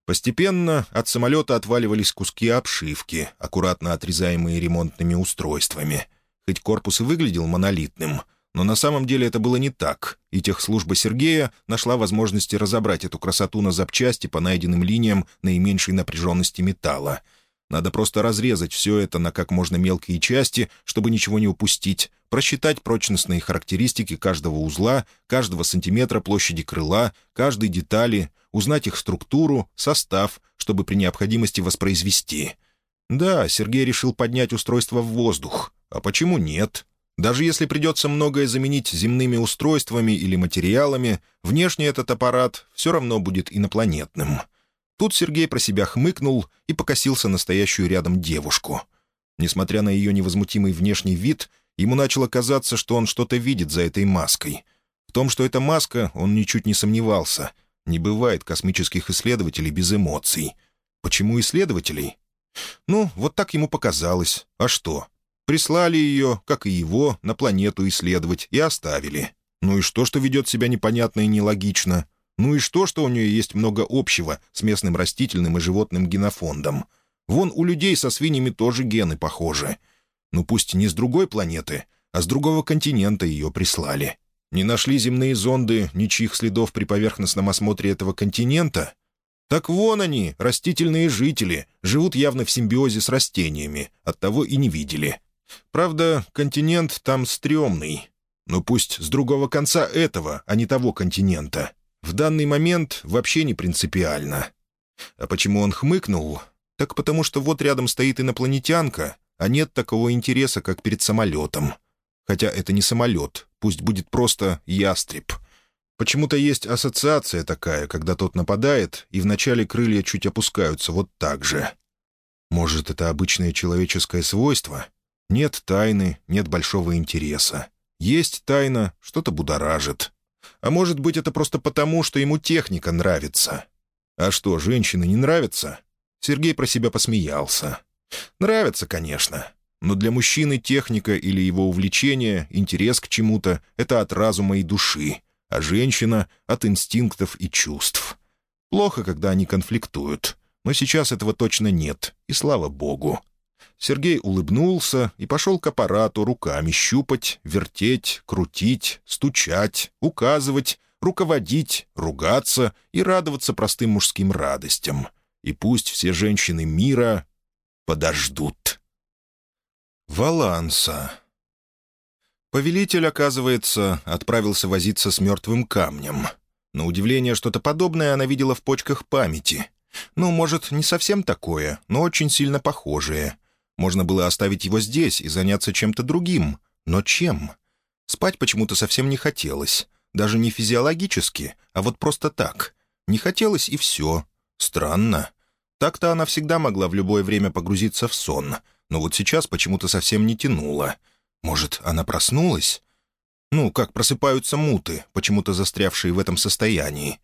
Постепенно от самолета отваливались куски обшивки, аккуратно отрезаемые ремонтными устройствами. Хоть корпус и выглядел монолитным — но на самом деле это было не так, и техслужба Сергея нашла возможности разобрать эту красоту на запчасти по найденным линиям наименьшей напряженности металла. Надо просто разрезать все это на как можно мелкие части, чтобы ничего не упустить, просчитать прочностные характеристики каждого узла, каждого сантиметра площади крыла, каждой детали, узнать их структуру, состав, чтобы при необходимости воспроизвести. Да, Сергей решил поднять устройство в воздух. А почему нет? Даже если придется многое заменить земными устройствами или материалами, внешне этот аппарат все равно будет инопланетным. Тут Сергей про себя хмыкнул и покосился настоящую рядом девушку. Несмотря на ее невозмутимый внешний вид, ему начало казаться, что он что-то видит за этой маской. В том, что это маска, он ничуть не сомневался. Не бывает космических исследователей без эмоций. Почему исследователей? Ну, вот так ему показалось. А что? Прислали ее, как и его, на планету исследовать и оставили. Ну и что, что ведет себя непонятно и нелогично? Ну и что, что у нее есть много общего с местным растительным и животным генофондом? Вон у людей со свиньями тоже гены похожи. Ну пусть не с другой планеты, а с другого континента ее прислали. Не нашли земные зонды ничьих следов при поверхностном осмотре этого континента? Так вон они, растительные жители, живут явно в симбиозе с растениями, оттого и не видели. Правда, континент там стрёмный. Но пусть с другого конца этого, а не того континента. В данный момент вообще не принципиально. А почему он хмыкнул? Так потому что вот рядом стоит инопланетянка, а нет такого интереса, как перед самолетом. Хотя это не самолет, пусть будет просто ястреб. Почему-то есть ассоциация такая, когда тот нападает, и вначале крылья чуть опускаются вот так же. Может, это обычное человеческое свойство? Нет тайны, нет большого интереса. Есть тайна, что-то будоражит. А может быть, это просто потому, что ему техника нравится. А что, женщины не нравятся? Сергей про себя посмеялся. Нравится, конечно. Но для мужчины техника или его увлечение, интерес к чему-то — это от разума и души, а женщина — от инстинктов и чувств. Плохо, когда они конфликтуют. Но сейчас этого точно нет, и слава богу. Сергей улыбнулся и пошел к аппарату руками щупать, вертеть, крутить, стучать, указывать, руководить, ругаться и радоваться простым мужским радостям. И пусть все женщины мира подождут. Валанса. Повелитель, оказывается, отправился возиться с мертвым камнем. На удивление, что-то подобное она видела в почках памяти. Ну, может, не совсем такое, но очень сильно похожее — можно было оставить его здесь и заняться чем-то другим. Но чем? Спать почему-то совсем не хотелось. Даже не физиологически, а вот просто так. Не хотелось и все. Странно. Так-то она всегда могла в любое время погрузиться в сон, но вот сейчас почему-то совсем не тянула. Может, она проснулась? Ну, как просыпаются муты, почему-то застрявшие в этом состоянии.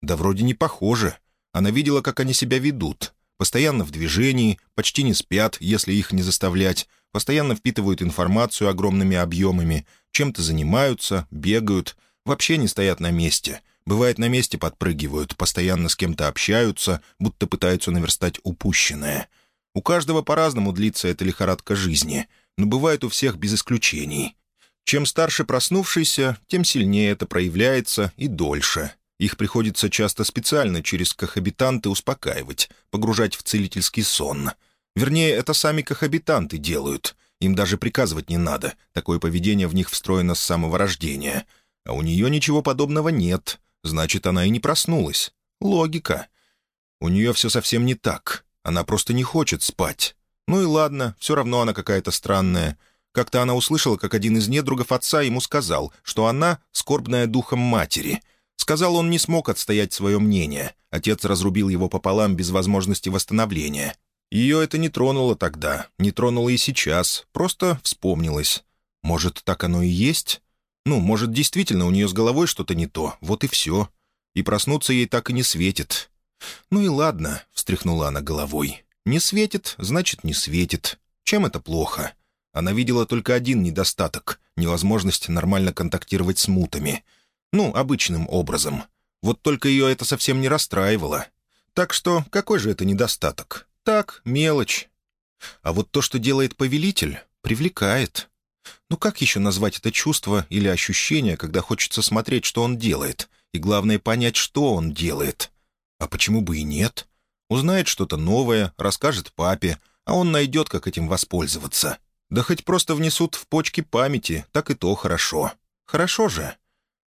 Да вроде не похоже. Она видела, как они себя ведут. Постоянно в движении, почти не спят, если их не заставлять, постоянно впитывают информацию огромными объемами, чем-то занимаются, бегают, вообще не стоят на месте. Бывает, на месте подпрыгивают, постоянно с кем-то общаются, будто пытаются наверстать упущенное. У каждого по-разному длится эта лихорадка жизни, но бывает у всех без исключений. Чем старше проснувшийся, тем сильнее это проявляется и дольше. Их приходится часто специально через кохабитанты успокаивать, погружать в целительский сон. Вернее, это сами кохабитанты делают. Им даже приказывать не надо. Такое поведение в них встроено с самого рождения. А у нее ничего подобного нет. Значит, она и не проснулась. Логика. У нее все совсем не так. Она просто не хочет спать. Ну и ладно, все равно она какая-то странная. Как-то она услышала, как один из недругов отца ему сказал, что она — скорбная духом матери — Сказал, он не смог отстоять свое мнение. Отец разрубил его пополам без возможности восстановления. Ее это не тронуло тогда, не тронуло и сейчас, просто вспомнилось. Может, так оно и есть? Ну, может, действительно у нее с головой что-то не то, вот и все. И проснуться ей так и не светит. «Ну и ладно», — встряхнула она головой. «Не светит, значит, не светит. Чем это плохо?» Она видела только один недостаток — невозможность нормально контактировать с мутами — ну, обычным образом. Вот только ее это совсем не расстраивало. Так что какой же это недостаток? Так, мелочь. А вот то, что делает повелитель, привлекает. Ну как еще назвать это чувство или ощущение, когда хочется смотреть, что он делает, и главное понять, что он делает? А почему бы и нет? Узнает что-то новое, расскажет папе, а он найдет, как этим воспользоваться. Да хоть просто внесут в почки памяти, так и то хорошо. Хорошо же.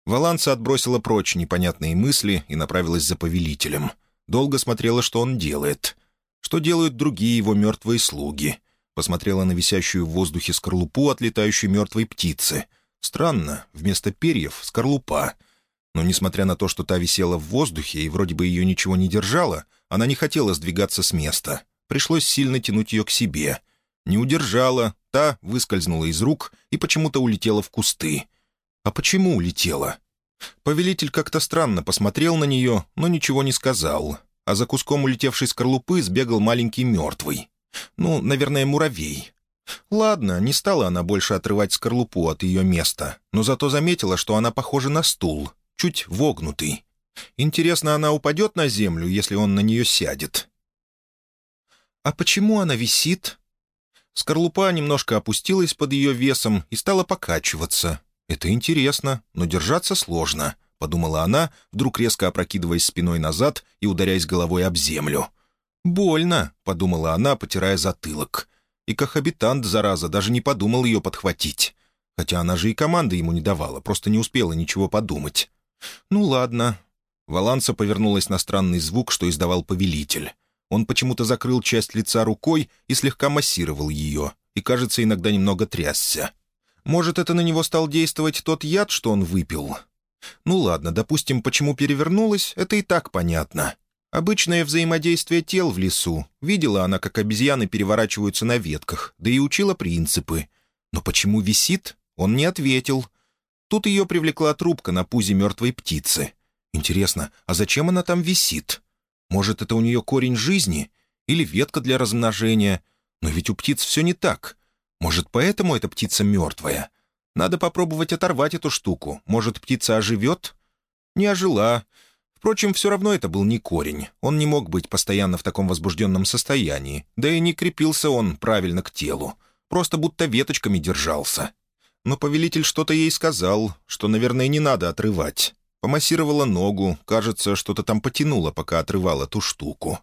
Валанса отбросила прочь непонятные мысли и направилась за повелителем. Долго смотрела, что он делает. Что делают другие его мертвые слуги. Посмотрела на висящую в воздухе скорлупу отлетающей мертвой птицы. Странно, вместо перьев — скорлупа. Но, несмотря на то, что та висела в воздухе и вроде бы ее ничего не держала, она не хотела сдвигаться с места. Пришлось сильно тянуть ее к себе. Не удержала, та выскользнула из рук и почему-то улетела в кусты. А почему улетела? Повелитель как-то странно посмотрел на нее, но ничего не сказал. А за куском улетевшей скорлупы сбегал маленький мертвый. Ну, наверное, муравей. Ладно, не стала она больше отрывать скорлупу от ее места, но зато заметила, что она похожа на стул, чуть вогнутый. Интересно, она упадет на землю, если он на нее сядет? «А почему она висит?» Скорлупа немножко опустилась под ее весом и стала покачиваться. «Это интересно, но держаться сложно», — подумала она, вдруг резко опрокидываясь спиной назад и ударяясь головой об землю. «Больно», — подумала она, потирая затылок. И кохабитант, зараза, даже не подумал ее подхватить. Хотя она же и команды ему не давала, просто не успела ничего подумать. «Ну ладно». Валанса повернулась на странный звук, что издавал повелитель. Он почему-то закрыл часть лица рукой и слегка массировал ее, и, кажется, иногда немного трясся. Может, это на него стал действовать тот яд, что он выпил? Ну ладно, допустим, почему перевернулась, это и так понятно. Обычное взаимодействие тел в лесу. Видела она, как обезьяны переворачиваются на ветках, да и учила принципы. Но почему висит, он не ответил. Тут ее привлекла трубка на пузе мертвой птицы. Интересно, а зачем она там висит? Может, это у нее корень жизни? Или ветка для размножения? Но ведь у птиц все не так. Может, поэтому эта птица мертвая? Надо попробовать оторвать эту штуку. Может, птица оживет? Не ожила. Впрочем, все равно это был не корень. Он не мог быть постоянно в таком возбужденном состоянии. Да и не крепился он правильно к телу. Просто будто веточками держался. Но повелитель что-то ей сказал, что, наверное, не надо отрывать. Помассировала ногу, кажется, что-то там потянуло, пока отрывала ту штуку.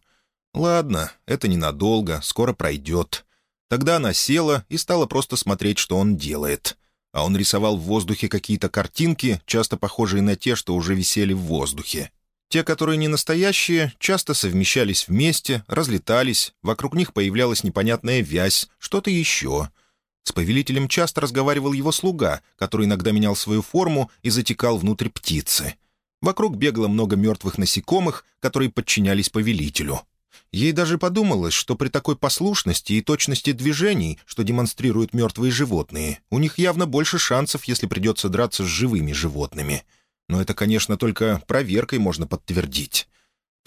Ладно, это ненадолго, скоро пройдет. Тогда она села и стала просто смотреть, что он делает. А он рисовал в воздухе какие-то картинки, часто похожие на те, что уже висели в воздухе. Те, которые не настоящие, часто совмещались вместе, разлетались, вокруг них появлялась непонятная вязь, что-то еще. С повелителем часто разговаривал его слуга, который иногда менял свою форму и затекал внутрь птицы. Вокруг бегало много мертвых насекомых, которые подчинялись повелителю. Ей даже подумалось, что при такой послушности и точности движений, что демонстрируют мертвые животные, у них явно больше шансов, если придется драться с живыми животными. Но это, конечно, только проверкой можно подтвердить.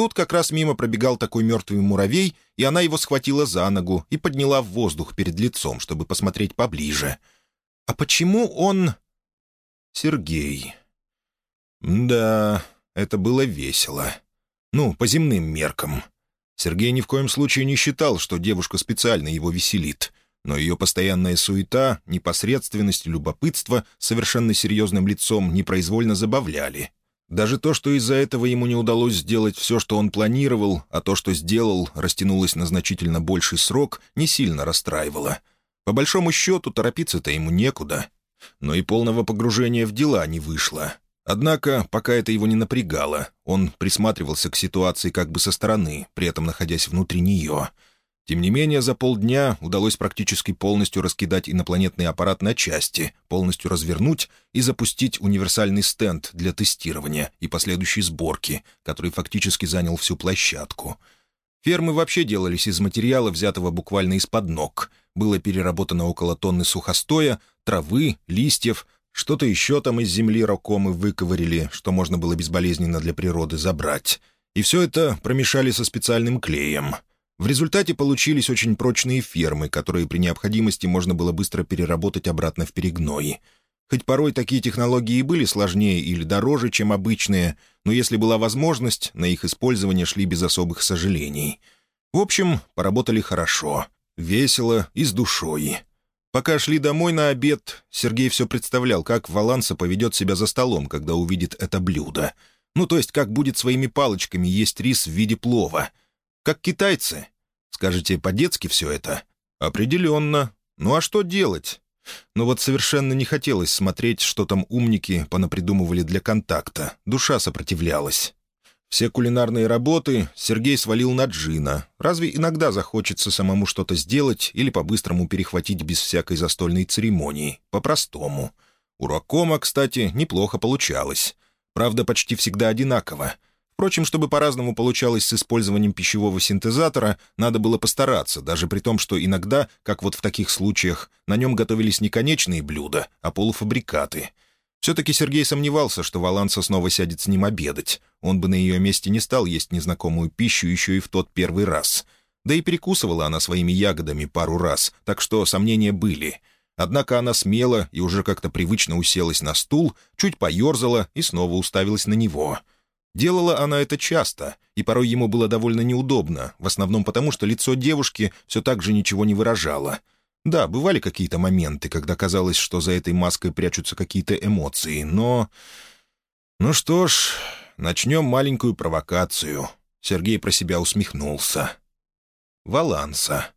Тут как раз мимо пробегал такой мертвый муравей, и она его схватила за ногу и подняла в воздух перед лицом, чтобы посмотреть поближе. «А почему он...» «Сергей...» «Да, это было весело. Ну, по земным меркам. Сергей ни в коем случае не считал, что девушка специально его веселит, но ее постоянная суета, непосредственность, любопытство совершенно серьезным лицом непроизвольно забавляли. Даже то, что из-за этого ему не удалось сделать все, что он планировал, а то, что сделал, растянулось на значительно больший срок, не сильно расстраивало. По большому счету, торопиться-то ему некуда. Но и полного погружения в дела не вышло. Однако, пока это его не напрягало, он присматривался к ситуации как бы со стороны, при этом находясь внутри нее. Тем не менее, за полдня удалось практически полностью раскидать инопланетный аппарат на части, полностью развернуть и запустить универсальный стенд для тестирования и последующей сборки, который фактически занял всю площадку. Фермы вообще делались из материала, взятого буквально из-под ног. Было переработано около тонны сухостоя, травы, листьев — что-то еще там из земли ракомы выковырили, что можно было безболезненно для природы забрать. И все это промешали со специальным клеем. В результате получились очень прочные фермы, которые при необходимости можно было быстро переработать обратно в перегной. Хоть порой такие технологии и были сложнее или дороже, чем обычные, но если была возможность, на их использование шли без особых сожалений. В общем, поработали хорошо, весело и с душой. Пока шли домой на обед, Сергей все представлял, как Валанса поведет себя за столом, когда увидит это блюдо. Ну, то есть, как будет своими палочками есть рис в виде плова. Как китайцы. Скажете, по-детски все это? Определенно. Ну а что делать? Но вот совершенно не хотелось смотреть, что там умники понапридумывали для контакта. Душа сопротивлялась. Все кулинарные работы Сергей свалил на Джина. Разве иногда захочется самому что-то сделать или по-быстрому перехватить без всякой застольной церемонии? По-простому. У Рокома, кстати, неплохо получалось. Правда, почти всегда одинаково. Впрочем, чтобы по-разному получалось с использованием пищевого синтезатора, надо было постараться, даже при том, что иногда, как вот в таких случаях, на нем готовились не конечные блюда, а полуфабрикаты — все-таки Сергей сомневался, что Валанса снова сядет с ним обедать. Он бы на ее месте не стал есть незнакомую пищу еще и в тот первый раз. Да и перекусывала она своими ягодами пару раз, так что сомнения были. Однако она смело и уже как-то привычно уселась на стул, чуть поерзала и снова уставилась на него. Делала она это часто, и порой ему было довольно неудобно, в основном потому, что лицо девушки все так же ничего не выражало — да, бывали какие-то моменты, когда казалось, что за этой маской прячутся какие-то эмоции, но... Ну что ж, начнем маленькую провокацию. Сергей про себя усмехнулся. Валанса.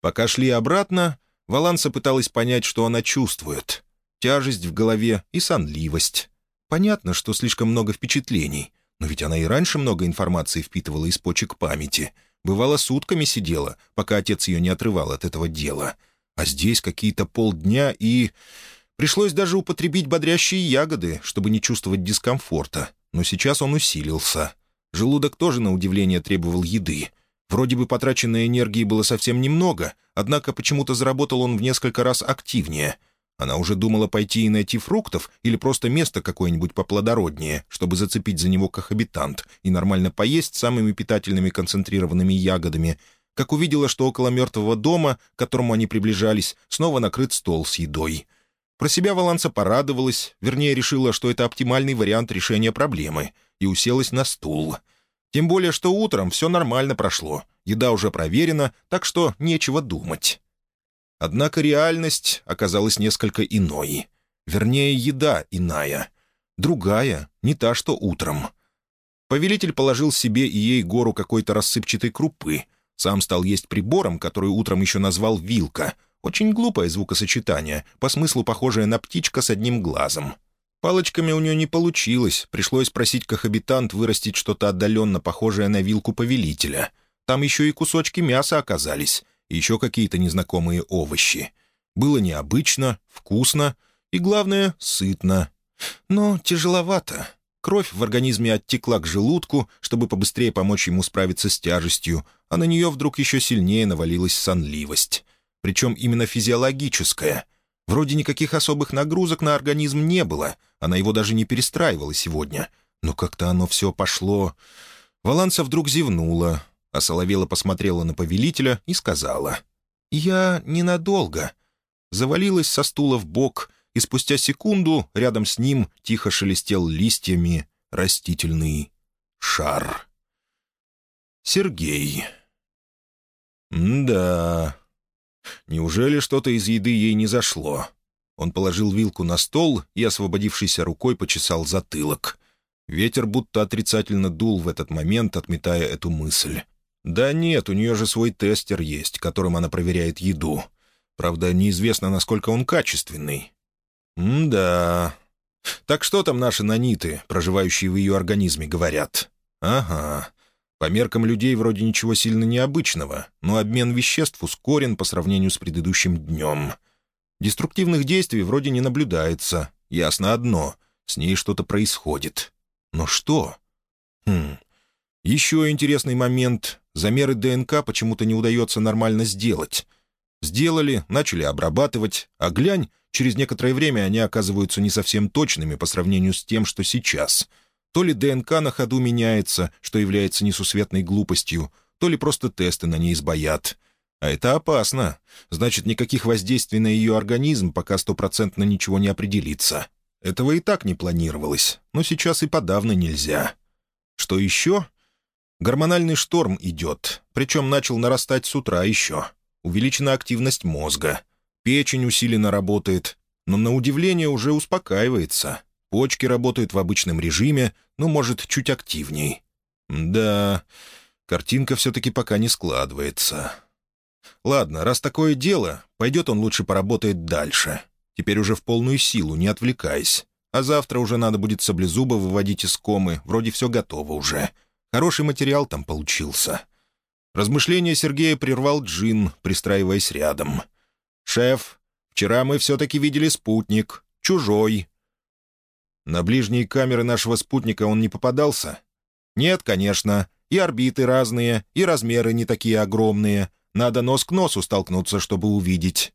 Пока шли обратно, Валанса пыталась понять, что она чувствует. Тяжесть в голове и сонливость. Понятно, что слишком много впечатлений, но ведь она и раньше много информации впитывала из почек памяти — Бывало, сутками сидела, пока отец ее не отрывал от этого дела. А здесь какие-то полдня и... Пришлось даже употребить бодрящие ягоды, чтобы не чувствовать дискомфорта. Но сейчас он усилился. Желудок тоже, на удивление, требовал еды. Вроде бы потраченной энергии было совсем немного, однако почему-то заработал он в несколько раз активнее — она уже думала пойти и найти фруктов или просто место какое-нибудь поплодороднее, чтобы зацепить за него кохабитант и нормально поесть самыми питательными концентрированными ягодами, как увидела, что около мертвого дома, к которому они приближались, снова накрыт стол с едой. Про себя Валанса порадовалась, вернее, решила, что это оптимальный вариант решения проблемы, и уселась на стул. Тем более, что утром все нормально прошло, еда уже проверена, так что нечего думать. Однако реальность оказалась несколько иной. Вернее, еда иная. Другая, не та, что утром. Повелитель положил себе и ей гору какой-то рассыпчатой крупы. Сам стал есть прибором, который утром еще назвал «вилка». Очень глупое звукосочетание, по смыслу похожее на птичка с одним глазом. Палочками у нее не получилось, пришлось просить кохабитант вырастить что-то отдаленно похожее на вилку повелителя. Там еще и кусочки мяса оказались, еще какие-то незнакомые овощи. Было необычно, вкусно и, главное, сытно. Но тяжеловато. Кровь в организме оттекла к желудку, чтобы побыстрее помочь ему справиться с тяжестью, а на нее вдруг еще сильнее навалилась сонливость. Причем именно физиологическая. Вроде никаких особых нагрузок на организм не было, она его даже не перестраивала сегодня. Но как-то оно все пошло... Валанса вдруг зевнула, а Соловела посмотрела на повелителя и сказала. «Я ненадолго». Завалилась со стула в бок, и спустя секунду рядом с ним тихо шелестел листьями растительный шар. Сергей. «Да...» Неужели что-то из еды ей не зашло? Он положил вилку на стол и, освободившейся рукой, почесал затылок. Ветер будто отрицательно дул в этот момент, отметая эту мысль. «Да нет, у нее же свой тестер есть, которым она проверяет еду. Правда, неизвестно, насколько он качественный». «М-да...» «Так что там наши наниты, проживающие в ее организме, говорят?» «Ага. По меркам людей вроде ничего сильно необычного, но обмен веществ ускорен по сравнению с предыдущим днем. Деструктивных действий вроде не наблюдается. Ясно одно — с ней что-то происходит. Но что? Хм. Еще интересный момент. Замеры ДНК почему-то не удается нормально сделать. Сделали, начали обрабатывать, а глянь, через некоторое время они оказываются не совсем точными по сравнению с тем, что сейчас — то ли ДНК на ходу меняется, что является несусветной глупостью, то ли просто тесты на ней сбоят. А это опасно. Значит, никаких воздействий на ее организм, пока стопроцентно ничего не определится. Этого и так не планировалось, но сейчас и подавно нельзя. Что еще? Гормональный шторм идет, причем начал нарастать с утра еще. Увеличена активность мозга. Печень усиленно работает, но на удивление уже успокаивается. Почки работают в обычном режиме, но, может, чуть активней. Да, картинка все-таки пока не складывается. Ладно, раз такое дело, пойдет он лучше поработает дальше. Теперь уже в полную силу, не отвлекаясь. А завтра уже надо будет саблезуба выводить из комы, вроде все готово уже. Хороший материал там получился. Размышления Сергея прервал Джин, пристраиваясь рядом. «Шеф, вчера мы все-таки видели спутник. Чужой. На ближние камеры нашего спутника он не попадался? Нет, конечно. И орбиты разные, и размеры не такие огромные. Надо нос к носу столкнуться, чтобы увидеть.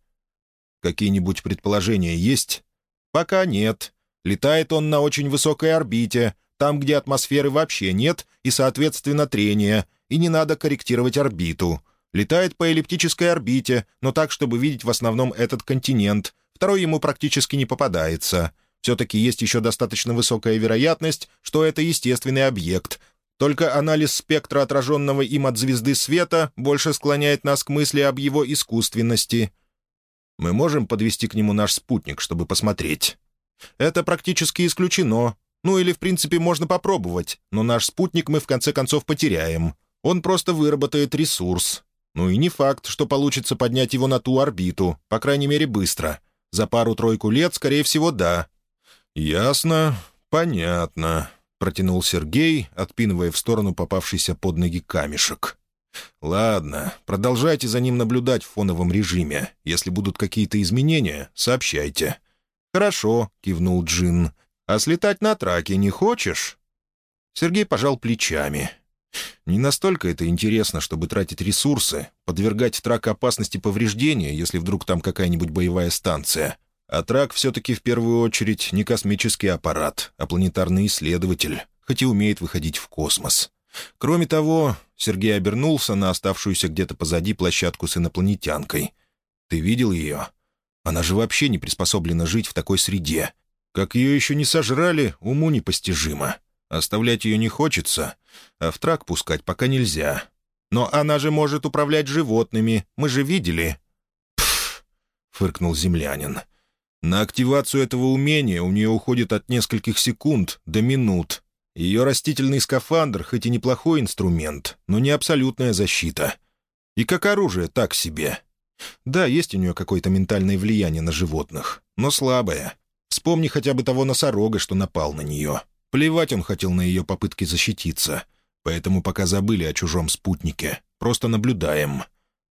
Какие-нибудь предположения есть? Пока нет. Летает он на очень высокой орбите, там, где атмосферы вообще нет и, соответственно, трения, и не надо корректировать орбиту. Летает по эллиптической орбите, но так, чтобы видеть в основном этот континент. Второй ему практически не попадается. Все-таки есть еще достаточно высокая вероятность, что это естественный объект. Только анализ спектра, отраженного им от звезды света, больше склоняет нас к мысли об его искусственности. Мы можем подвести к нему наш спутник, чтобы посмотреть. Это практически исключено. Ну или, в принципе, можно попробовать, но наш спутник мы в конце концов потеряем. Он просто выработает ресурс. Ну и не факт, что получится поднять его на ту орбиту, по крайней мере, быстро. За пару-тройку лет, скорее всего, да. «Ясно, понятно», — протянул Сергей, отпинывая в сторону попавшийся под ноги камешек. «Ладно, продолжайте за ним наблюдать в фоновом режиме. Если будут какие-то изменения, сообщайте». «Хорошо», — кивнул Джин. «А слетать на траке не хочешь?» Сергей пожал плечами. «Не настолько это интересно, чтобы тратить ресурсы, подвергать трак опасности повреждения, если вдруг там какая-нибудь боевая станция. А трак все-таки в первую очередь не космический аппарат, а планетарный исследователь, хоть и умеет выходить в космос. Кроме того, Сергей обернулся на оставшуюся где-то позади площадку с инопланетянкой. «Ты видел ее? Она же вообще не приспособлена жить в такой среде. Как ее еще не сожрали, уму непостижимо. Оставлять ее не хочется, а в трак пускать пока нельзя. Но она же может управлять животными, мы же видели». «Пф!» — фыркнул землянин. На активацию этого умения у нее уходит от нескольких секунд до минут. Ее растительный скафандр хоть и неплохой инструмент, но не абсолютная защита. И как оружие так себе. Да, есть у нее какое-то ментальное влияние на животных, но слабое. Вспомни хотя бы того носорога, что напал на нее. Плевать он хотел на ее попытки защититься. Поэтому пока забыли о чужом спутнике. Просто наблюдаем.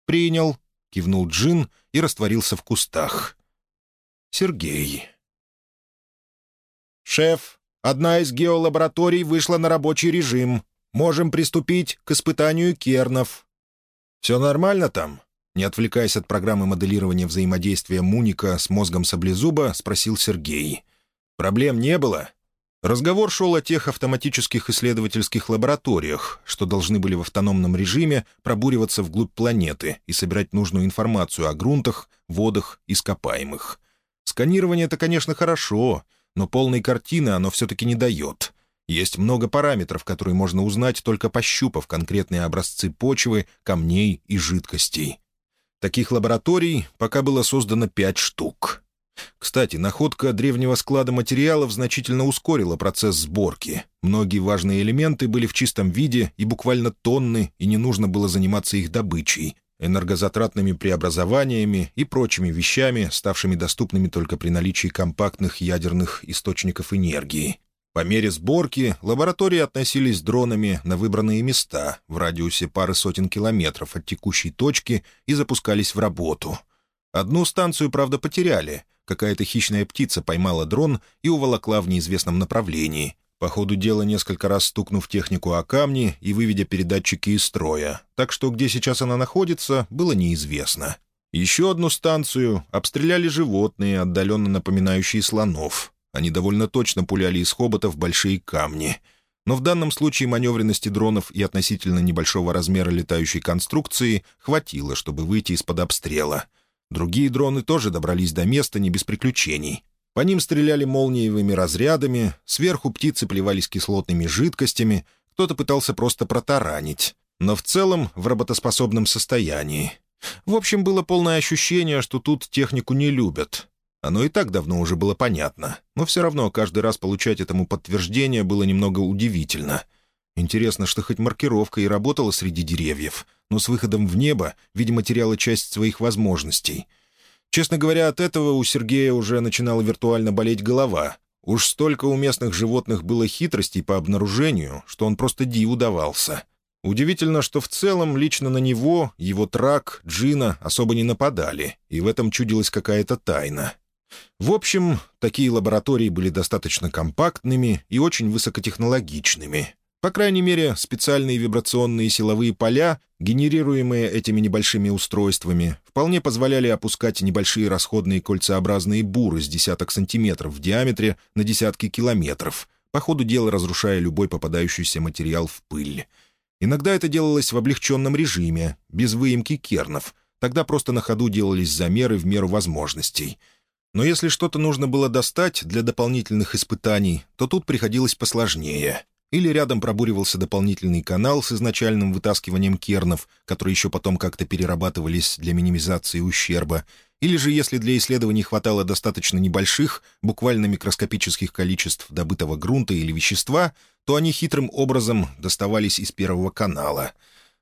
«Принял. кивнул Джин и растворился в кустах. Сергей. «Шеф, одна из геолабораторий вышла на рабочий режим. Можем приступить к испытанию кернов». «Все нормально там?» Не отвлекаясь от программы моделирования взаимодействия Муника с мозгом саблезуба, спросил Сергей. «Проблем не было?» Разговор шел о тех автоматических исследовательских лабораториях, что должны были в автономном режиме пробуриваться вглубь планеты и собирать нужную информацию о грунтах, водах, ископаемых. Сканирование — это, конечно, хорошо, но полной картины оно все-таки не дает. Есть много параметров, которые можно узнать, только пощупав конкретные образцы почвы, камней и жидкостей. Таких лабораторий пока было создано пять штук. Кстати, находка древнего склада материалов значительно ускорила процесс сборки. Многие важные элементы были в чистом виде и буквально тонны, и не нужно было заниматься их добычей, энергозатратными преобразованиями и прочими вещами, ставшими доступными только при наличии компактных ядерных источников энергии. По мере сборки лаборатории относились дронами на выбранные места в радиусе пары сотен километров от текущей точки и запускались в работу. Одну станцию, правда, потеряли, какая-то хищная птица поймала дрон и уволокла в неизвестном направлении, по ходу дела несколько раз стукнув технику о камни и выведя передатчики из строя, так что где сейчас она находится, было неизвестно. Еще одну станцию обстреляли животные, отдаленно напоминающие слонов. Они довольно точно пуляли из хоботов большие камни. Но в данном случае маневренности дронов и относительно небольшого размера летающей конструкции хватило, чтобы выйти из-под обстрела — Другие дроны тоже добрались до места не без приключений. По ним стреляли молниевыми разрядами, сверху птицы плевались кислотными жидкостями, кто-то пытался просто протаранить, но в целом в работоспособном состоянии. В общем, было полное ощущение, что тут технику не любят. Оно и так давно уже было понятно, но все равно каждый раз получать этому подтверждение было немного удивительно. Интересно, что хоть маркировка и работала среди деревьев — но с выходом в небо, видимо, теряла часть своих возможностей. Честно говоря, от этого у Сергея уже начинала виртуально болеть голова. Уж столько у местных животных было хитростей по обнаружению, что он просто диву давался. Удивительно, что в целом лично на него, его трак, Джина особо не нападали, и в этом чудилась какая-то тайна. В общем, такие лаборатории были достаточно компактными и очень высокотехнологичными. По крайней мере, специальные вибрационные силовые поля, генерируемые этими небольшими устройствами, вполне позволяли опускать небольшие расходные кольцеобразные буры с десяток сантиметров в диаметре на десятки километров, по ходу дела разрушая любой попадающийся материал в пыль. Иногда это делалось в облегченном режиме, без выемки кернов. Тогда просто на ходу делались замеры в меру возможностей. Но если что-то нужно было достать для дополнительных испытаний, то тут приходилось посложнее — или рядом пробуривался дополнительный канал с изначальным вытаскиванием кернов, которые еще потом как-то перерабатывались для минимизации ущерба, или же если для исследований хватало достаточно небольших, буквально микроскопических количеств добытого грунта или вещества, то они хитрым образом доставались из первого канала.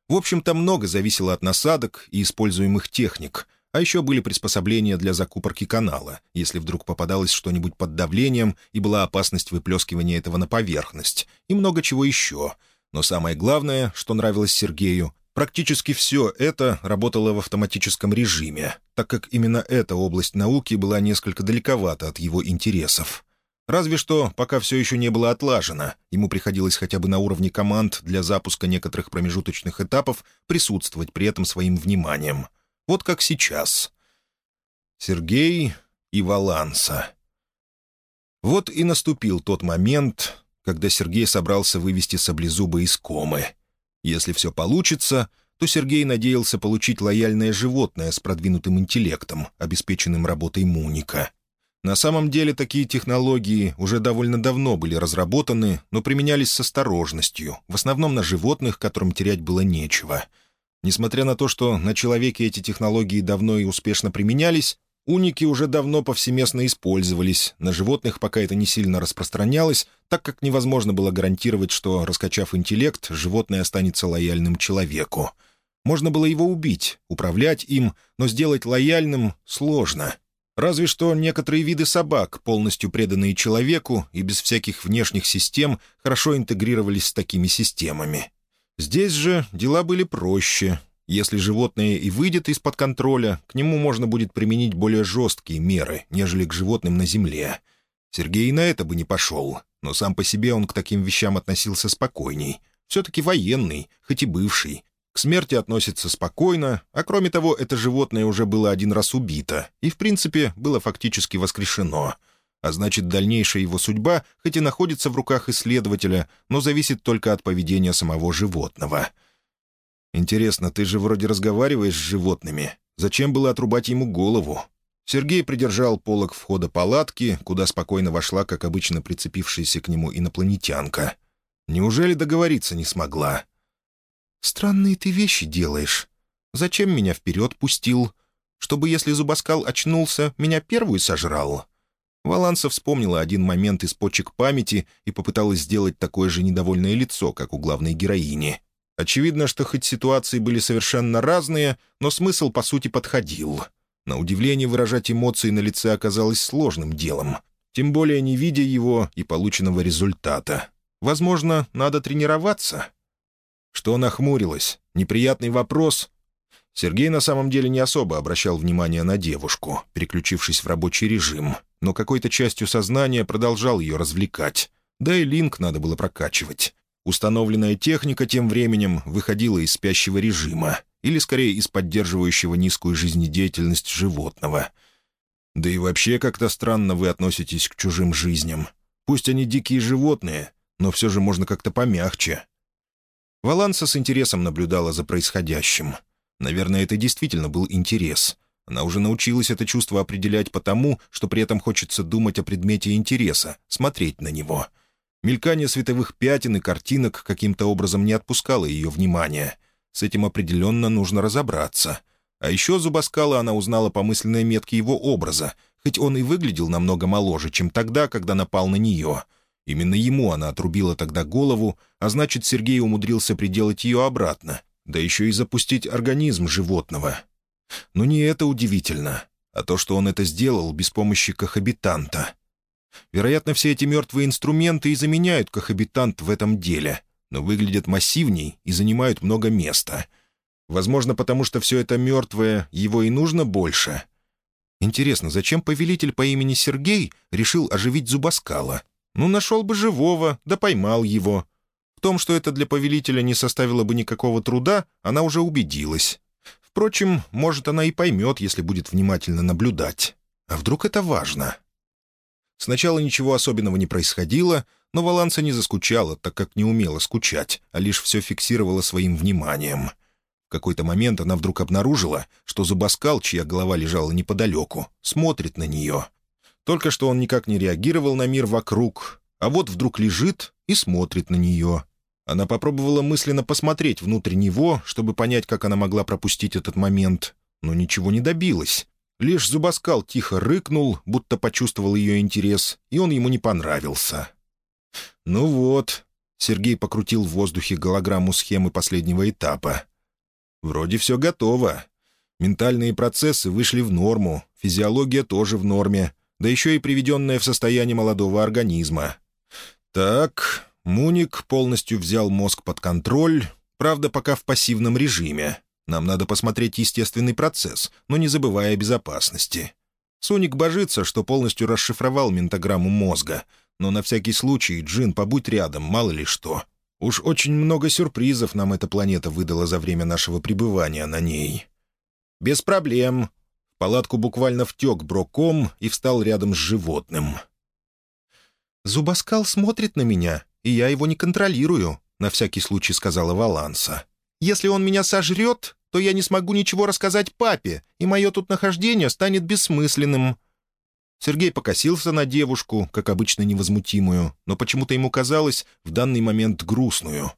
В общем, там много зависело от насадок и используемых техник — а еще были приспособления для закупорки канала, если вдруг попадалось что-нибудь под давлением и была опасность выплескивания этого на поверхность, и много чего еще. Но самое главное, что нравилось Сергею, практически все это работало в автоматическом режиме, так как именно эта область науки была несколько далековата от его интересов. Разве что, пока все еще не было отлажено, ему приходилось хотя бы на уровне команд для запуска некоторых промежуточных этапов присутствовать при этом своим вниманием — вот как сейчас. Сергей и Валанса. Вот и наступил тот момент, когда Сергей собрался вывести саблезуба из комы. Если все получится, то Сергей надеялся получить лояльное животное с продвинутым интеллектом, обеспеченным работой Муника. На самом деле такие технологии уже довольно давно были разработаны, но применялись с осторожностью, в основном на животных, которым терять было нечего — Несмотря на то, что на человеке эти технологии давно и успешно применялись, уники уже давно повсеместно использовались, на животных пока это не сильно распространялось, так как невозможно было гарантировать, что, раскачав интеллект, животное останется лояльным человеку. Можно было его убить, управлять им, но сделать лояльным сложно. Разве что некоторые виды собак, полностью преданные человеку и без всяких внешних систем, хорошо интегрировались с такими системами. Здесь же дела были проще. Если животное и выйдет из-под контроля, к нему можно будет применить более жесткие меры, нежели к животным на земле. Сергей на это бы не пошел, но сам по себе он к таким вещам относился спокойней. Все-таки военный, хоть и бывший. К смерти относится спокойно, а кроме того, это животное уже было один раз убито и, в принципе, было фактически воскрешено. А значит, дальнейшая его судьба, хоть и находится в руках исследователя, но зависит только от поведения самого животного — «Интересно, ты же вроде разговариваешь с животными. Зачем было отрубать ему голову?» Сергей придержал полок входа палатки, куда спокойно вошла, как обычно, прицепившаяся к нему инопланетянка. Неужели договориться не смогла? «Странные ты вещи делаешь. Зачем меня вперед пустил? Чтобы, если Зубаскал очнулся, меня первую сожрал?» Валанса вспомнила один момент из почек памяти и попыталась сделать такое же недовольное лицо, как у главной героини. Очевидно, что хоть ситуации были совершенно разные, но смысл, по сути, подходил. На удивление выражать эмоции на лице оказалось сложным делом, тем более не видя его и полученного результата. Возможно, надо тренироваться. Что нахмурилось? Неприятный вопрос? Сергей на самом деле не особо обращал внимание на девушку, переключившись в рабочий режим, но какой-то частью сознания продолжал ее развлекать. Да и линк надо было прокачивать. Установленная техника тем временем выходила из спящего режима, или скорее из поддерживающего низкую жизнедеятельность животного. Да и вообще как-то странно вы относитесь к чужим жизням. Пусть они дикие животные, но все же можно как-то помягче. Валанса с интересом наблюдала за происходящим. Наверное, это действительно был интерес. Она уже научилась это чувство определять потому, что при этом хочется думать о предмете интереса, смотреть на него — Мелькание световых пятен и картинок каким-то образом не отпускало ее внимания. С этим определенно нужно разобраться. А еще Зубаскала она узнала по мысленной метке его образа, хоть он и выглядел намного моложе, чем тогда, когда напал на нее. Именно ему она отрубила тогда голову, а значит, Сергей умудрился приделать ее обратно, да еще и запустить организм животного. Но не это удивительно, а то, что он это сделал без помощи кохабитанта — Вероятно, все эти мертвые инструменты и заменяют кохабитант в этом деле, но выглядят массивней и занимают много места. Возможно, потому что все это мертвое, его и нужно больше. Интересно, зачем повелитель по имени Сергей решил оживить Зубаскала? Ну, нашел бы живого, да поймал его. В том, что это для повелителя не составило бы никакого труда, она уже убедилась. Впрочем, может, она и поймет, если будет внимательно наблюдать. А вдруг это важно?» Сначала ничего особенного не происходило, но Валанса не заскучала, так как не умела скучать, а лишь все фиксировала своим вниманием. В какой-то момент она вдруг обнаружила, что Зубаскал, чья голова лежала неподалеку, смотрит на нее. Только что он никак не реагировал на мир вокруг, а вот вдруг лежит и смотрит на нее. Она попробовала мысленно посмотреть внутрь него, чтобы понять, как она могла пропустить этот момент, но ничего не добилась. Лишь Зубаскал тихо рыкнул, будто почувствовал ее интерес, и он ему не понравился. «Ну вот», — Сергей покрутил в воздухе голограмму схемы последнего этапа. «Вроде все готово. Ментальные процессы вышли в норму, физиология тоже в норме, да еще и приведенная в состояние молодого организма. Так, Муник полностью взял мозг под контроль, правда, пока в пассивном режиме. Нам надо посмотреть естественный процесс, но не забывая о безопасности. Соник божится, что полностью расшифровал ментограмму мозга, но на всякий случай, Джин, побудь рядом, мало ли что. Уж очень много сюрпризов нам эта планета выдала за время нашего пребывания на ней. «Без проблем». В палатку буквально втек броком и встал рядом с животным. «Зубаскал смотрит на меня, и я его не контролирую», — на всякий случай сказала Валанса. «Если он меня сожрет, то я не смогу ничего рассказать папе, и мое тут нахождение станет бессмысленным». Сергей покосился на девушку, как обычно невозмутимую, но почему-то ему казалось в данный момент грустную.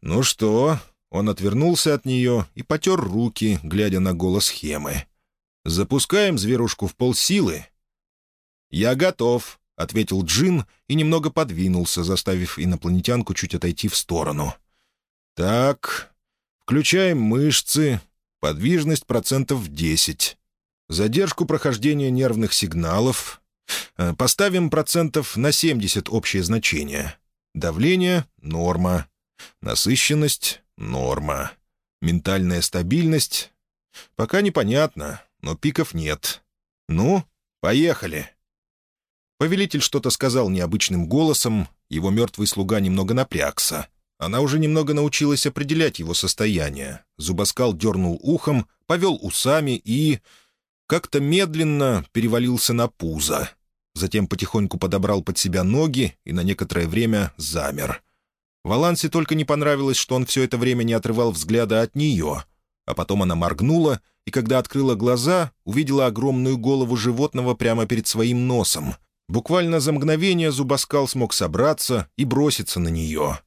«Ну что?» Он отвернулся от нее и потер руки, глядя на голос схемы. «Запускаем зверушку в полсилы?» «Я готов», — ответил Джин и немного подвинулся, заставив инопланетянку чуть отойти в сторону. «Так, Включаем мышцы, подвижность процентов 10. Задержку прохождения нервных сигналов. Э, поставим процентов на 70 общее значение. Давление — норма. Насыщенность — норма. Ментальная стабильность? Пока непонятно, но пиков нет. Ну, поехали. Повелитель что-то сказал необычным голосом, его мертвый слуга немного напрягся. Она уже немного научилась определять его состояние. Зубоскал дернул ухом, повел усами и... как-то медленно перевалился на пузо. Затем потихоньку подобрал под себя ноги и на некоторое время замер. Валансе только не понравилось, что он все это время не отрывал взгляда от нее. А потом она моргнула, и когда открыла глаза, увидела огромную голову животного прямо перед своим носом. Буквально за мгновение Зубоскал смог собраться и броситься на нее.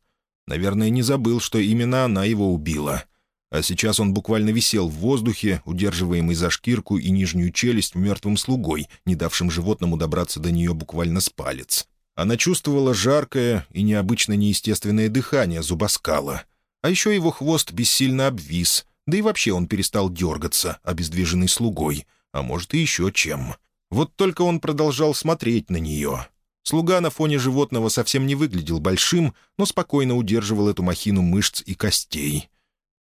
Наверное, не забыл, что именно она его убила. А сейчас он буквально висел в воздухе, удерживаемый за шкирку и нижнюю челюсть мертвым слугой, не давшим животному добраться до нее буквально с палец. Она чувствовала жаркое и необычно неестественное дыхание зубоскала. А еще его хвост бессильно обвис, да и вообще он перестал дергаться, обездвиженный слугой, а может и еще чем. Вот только он продолжал смотреть на нее, Слуга на фоне животного совсем не выглядел большим, но спокойно удерживал эту махину мышц и костей.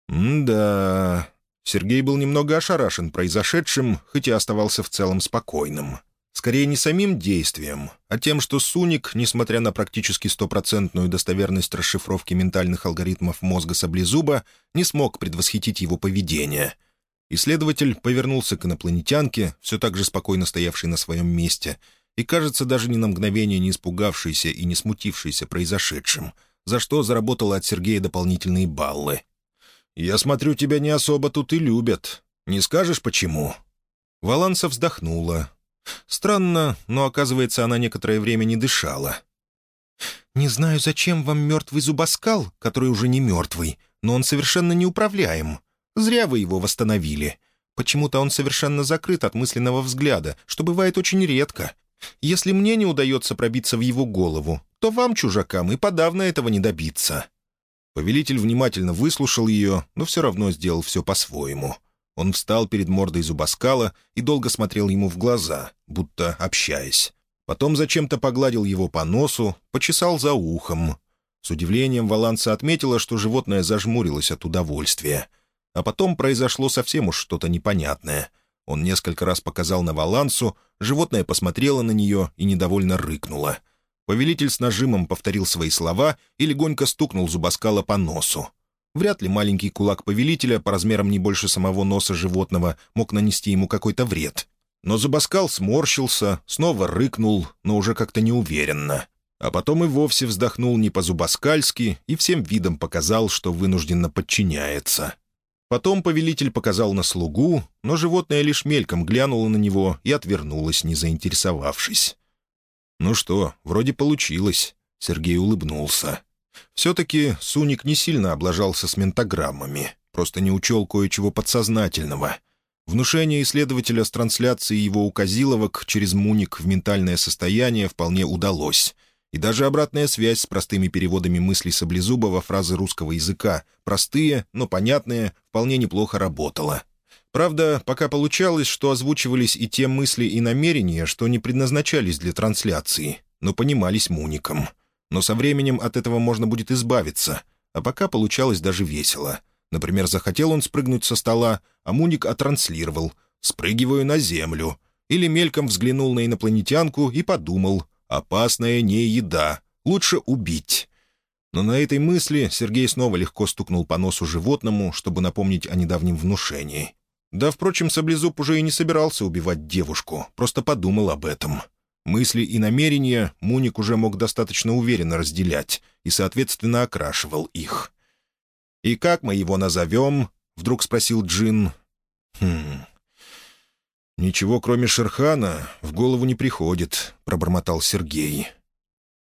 «М-да...» Сергей был немного ошарашен произошедшим, хоть и оставался в целом спокойным. Скорее не самим действием, а тем, что Суник, несмотря на практически стопроцентную достоверность расшифровки ментальных алгоритмов мозга Саблезуба, не смог предвосхитить его поведение. Исследователь повернулся к инопланетянке, все так же спокойно стоявшей на своем месте — и, кажется, даже ни на мгновение не испугавшийся и не смутившийся произошедшим, за что заработала от Сергея дополнительные баллы. «Я смотрю, тебя не особо тут и любят. Не скажешь, почему?» Валанса вздохнула. Странно, но, оказывается, она некоторое время не дышала. «Не знаю, зачем вам мертвый зубоскал, который уже не мертвый, но он совершенно неуправляем. Зря вы его восстановили. Почему-то он совершенно закрыт от мысленного взгляда, что бывает очень редко, если мне не удается пробиться в его голову, то вам, чужакам, и подавно этого не добиться». Повелитель внимательно выслушал ее, но все равно сделал все по-своему. Он встал перед мордой зубоскала и долго смотрел ему в глаза, будто общаясь. Потом зачем-то погладил его по носу, почесал за ухом. С удивлением Валанса отметила, что животное зажмурилось от удовольствия. А потом произошло совсем уж что-то непонятное — он несколько раз показал на Валансу, животное посмотрело на нее и недовольно рыкнуло. Повелитель с нажимом повторил свои слова и легонько стукнул зубоскала по носу. Вряд ли маленький кулак повелителя, по размерам не больше самого носа животного, мог нанести ему какой-то вред. Но зубоскал сморщился, снова рыкнул, но уже как-то неуверенно. А потом и вовсе вздохнул не по-зубоскальски и всем видом показал, что вынужденно подчиняется. Потом повелитель показал на слугу, но животное лишь мельком глянуло на него и отвернулось, не заинтересовавшись. «Ну что, вроде получилось», — Сергей улыбнулся. Все-таки Суник не сильно облажался с ментограммами, просто не учел кое-чего подсознательного. Внушение исследователя с трансляцией его указиловок через муник в ментальное состояние вполне удалось — и даже обратная связь с простыми переводами мыслей Саблезубова фразы русского языка, простые, но понятные, вполне неплохо работала. Правда, пока получалось, что озвучивались и те мысли и намерения, что не предназначались для трансляции, но понимались Муником. Но со временем от этого можно будет избавиться, а пока получалось даже весело. Например, захотел он спрыгнуть со стола, а Муник оттранслировал «спрыгиваю на землю», или мельком взглянул на инопланетянку и подумал Опасная не еда. Лучше убить. Но на этой мысли Сергей снова легко стукнул по носу животному, чтобы напомнить о недавнем внушении. Да, впрочем, Саблезуб уже и не собирался убивать девушку, просто подумал об этом. Мысли и намерения Муник уже мог достаточно уверенно разделять и, соответственно, окрашивал их. «И как мы его назовем?» — вдруг спросил Джин. «Хм, «Ничего, кроме Шерхана, в голову не приходит», — пробормотал Сергей.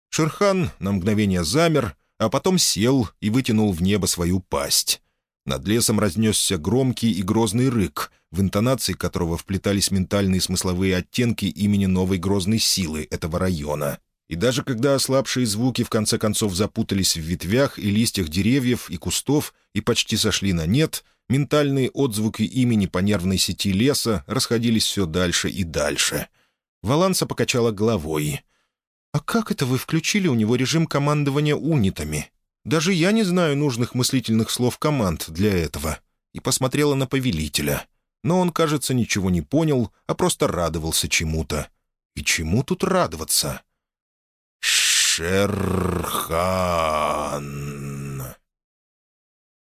Шерхан на мгновение замер, а потом сел и вытянул в небо свою пасть. Над лесом разнесся громкий и грозный рык, в интонации которого вплетались ментальные смысловые оттенки имени новой грозной силы этого района. И даже когда ослабшие звуки в конце концов запутались в ветвях и листьях деревьев и кустов и почти сошли на нет — Ментальные отзвуки имени по нервной сети леса расходились все дальше и дальше. Валанса покачала головой. «А как это вы включили у него режим командования унитами? Даже я не знаю нужных мыслительных слов команд для этого». и посмотрела на повелителя. Но он, кажется, ничего не понял, а просто радовался чему-то. И чему тут радоваться? «Шерхан!»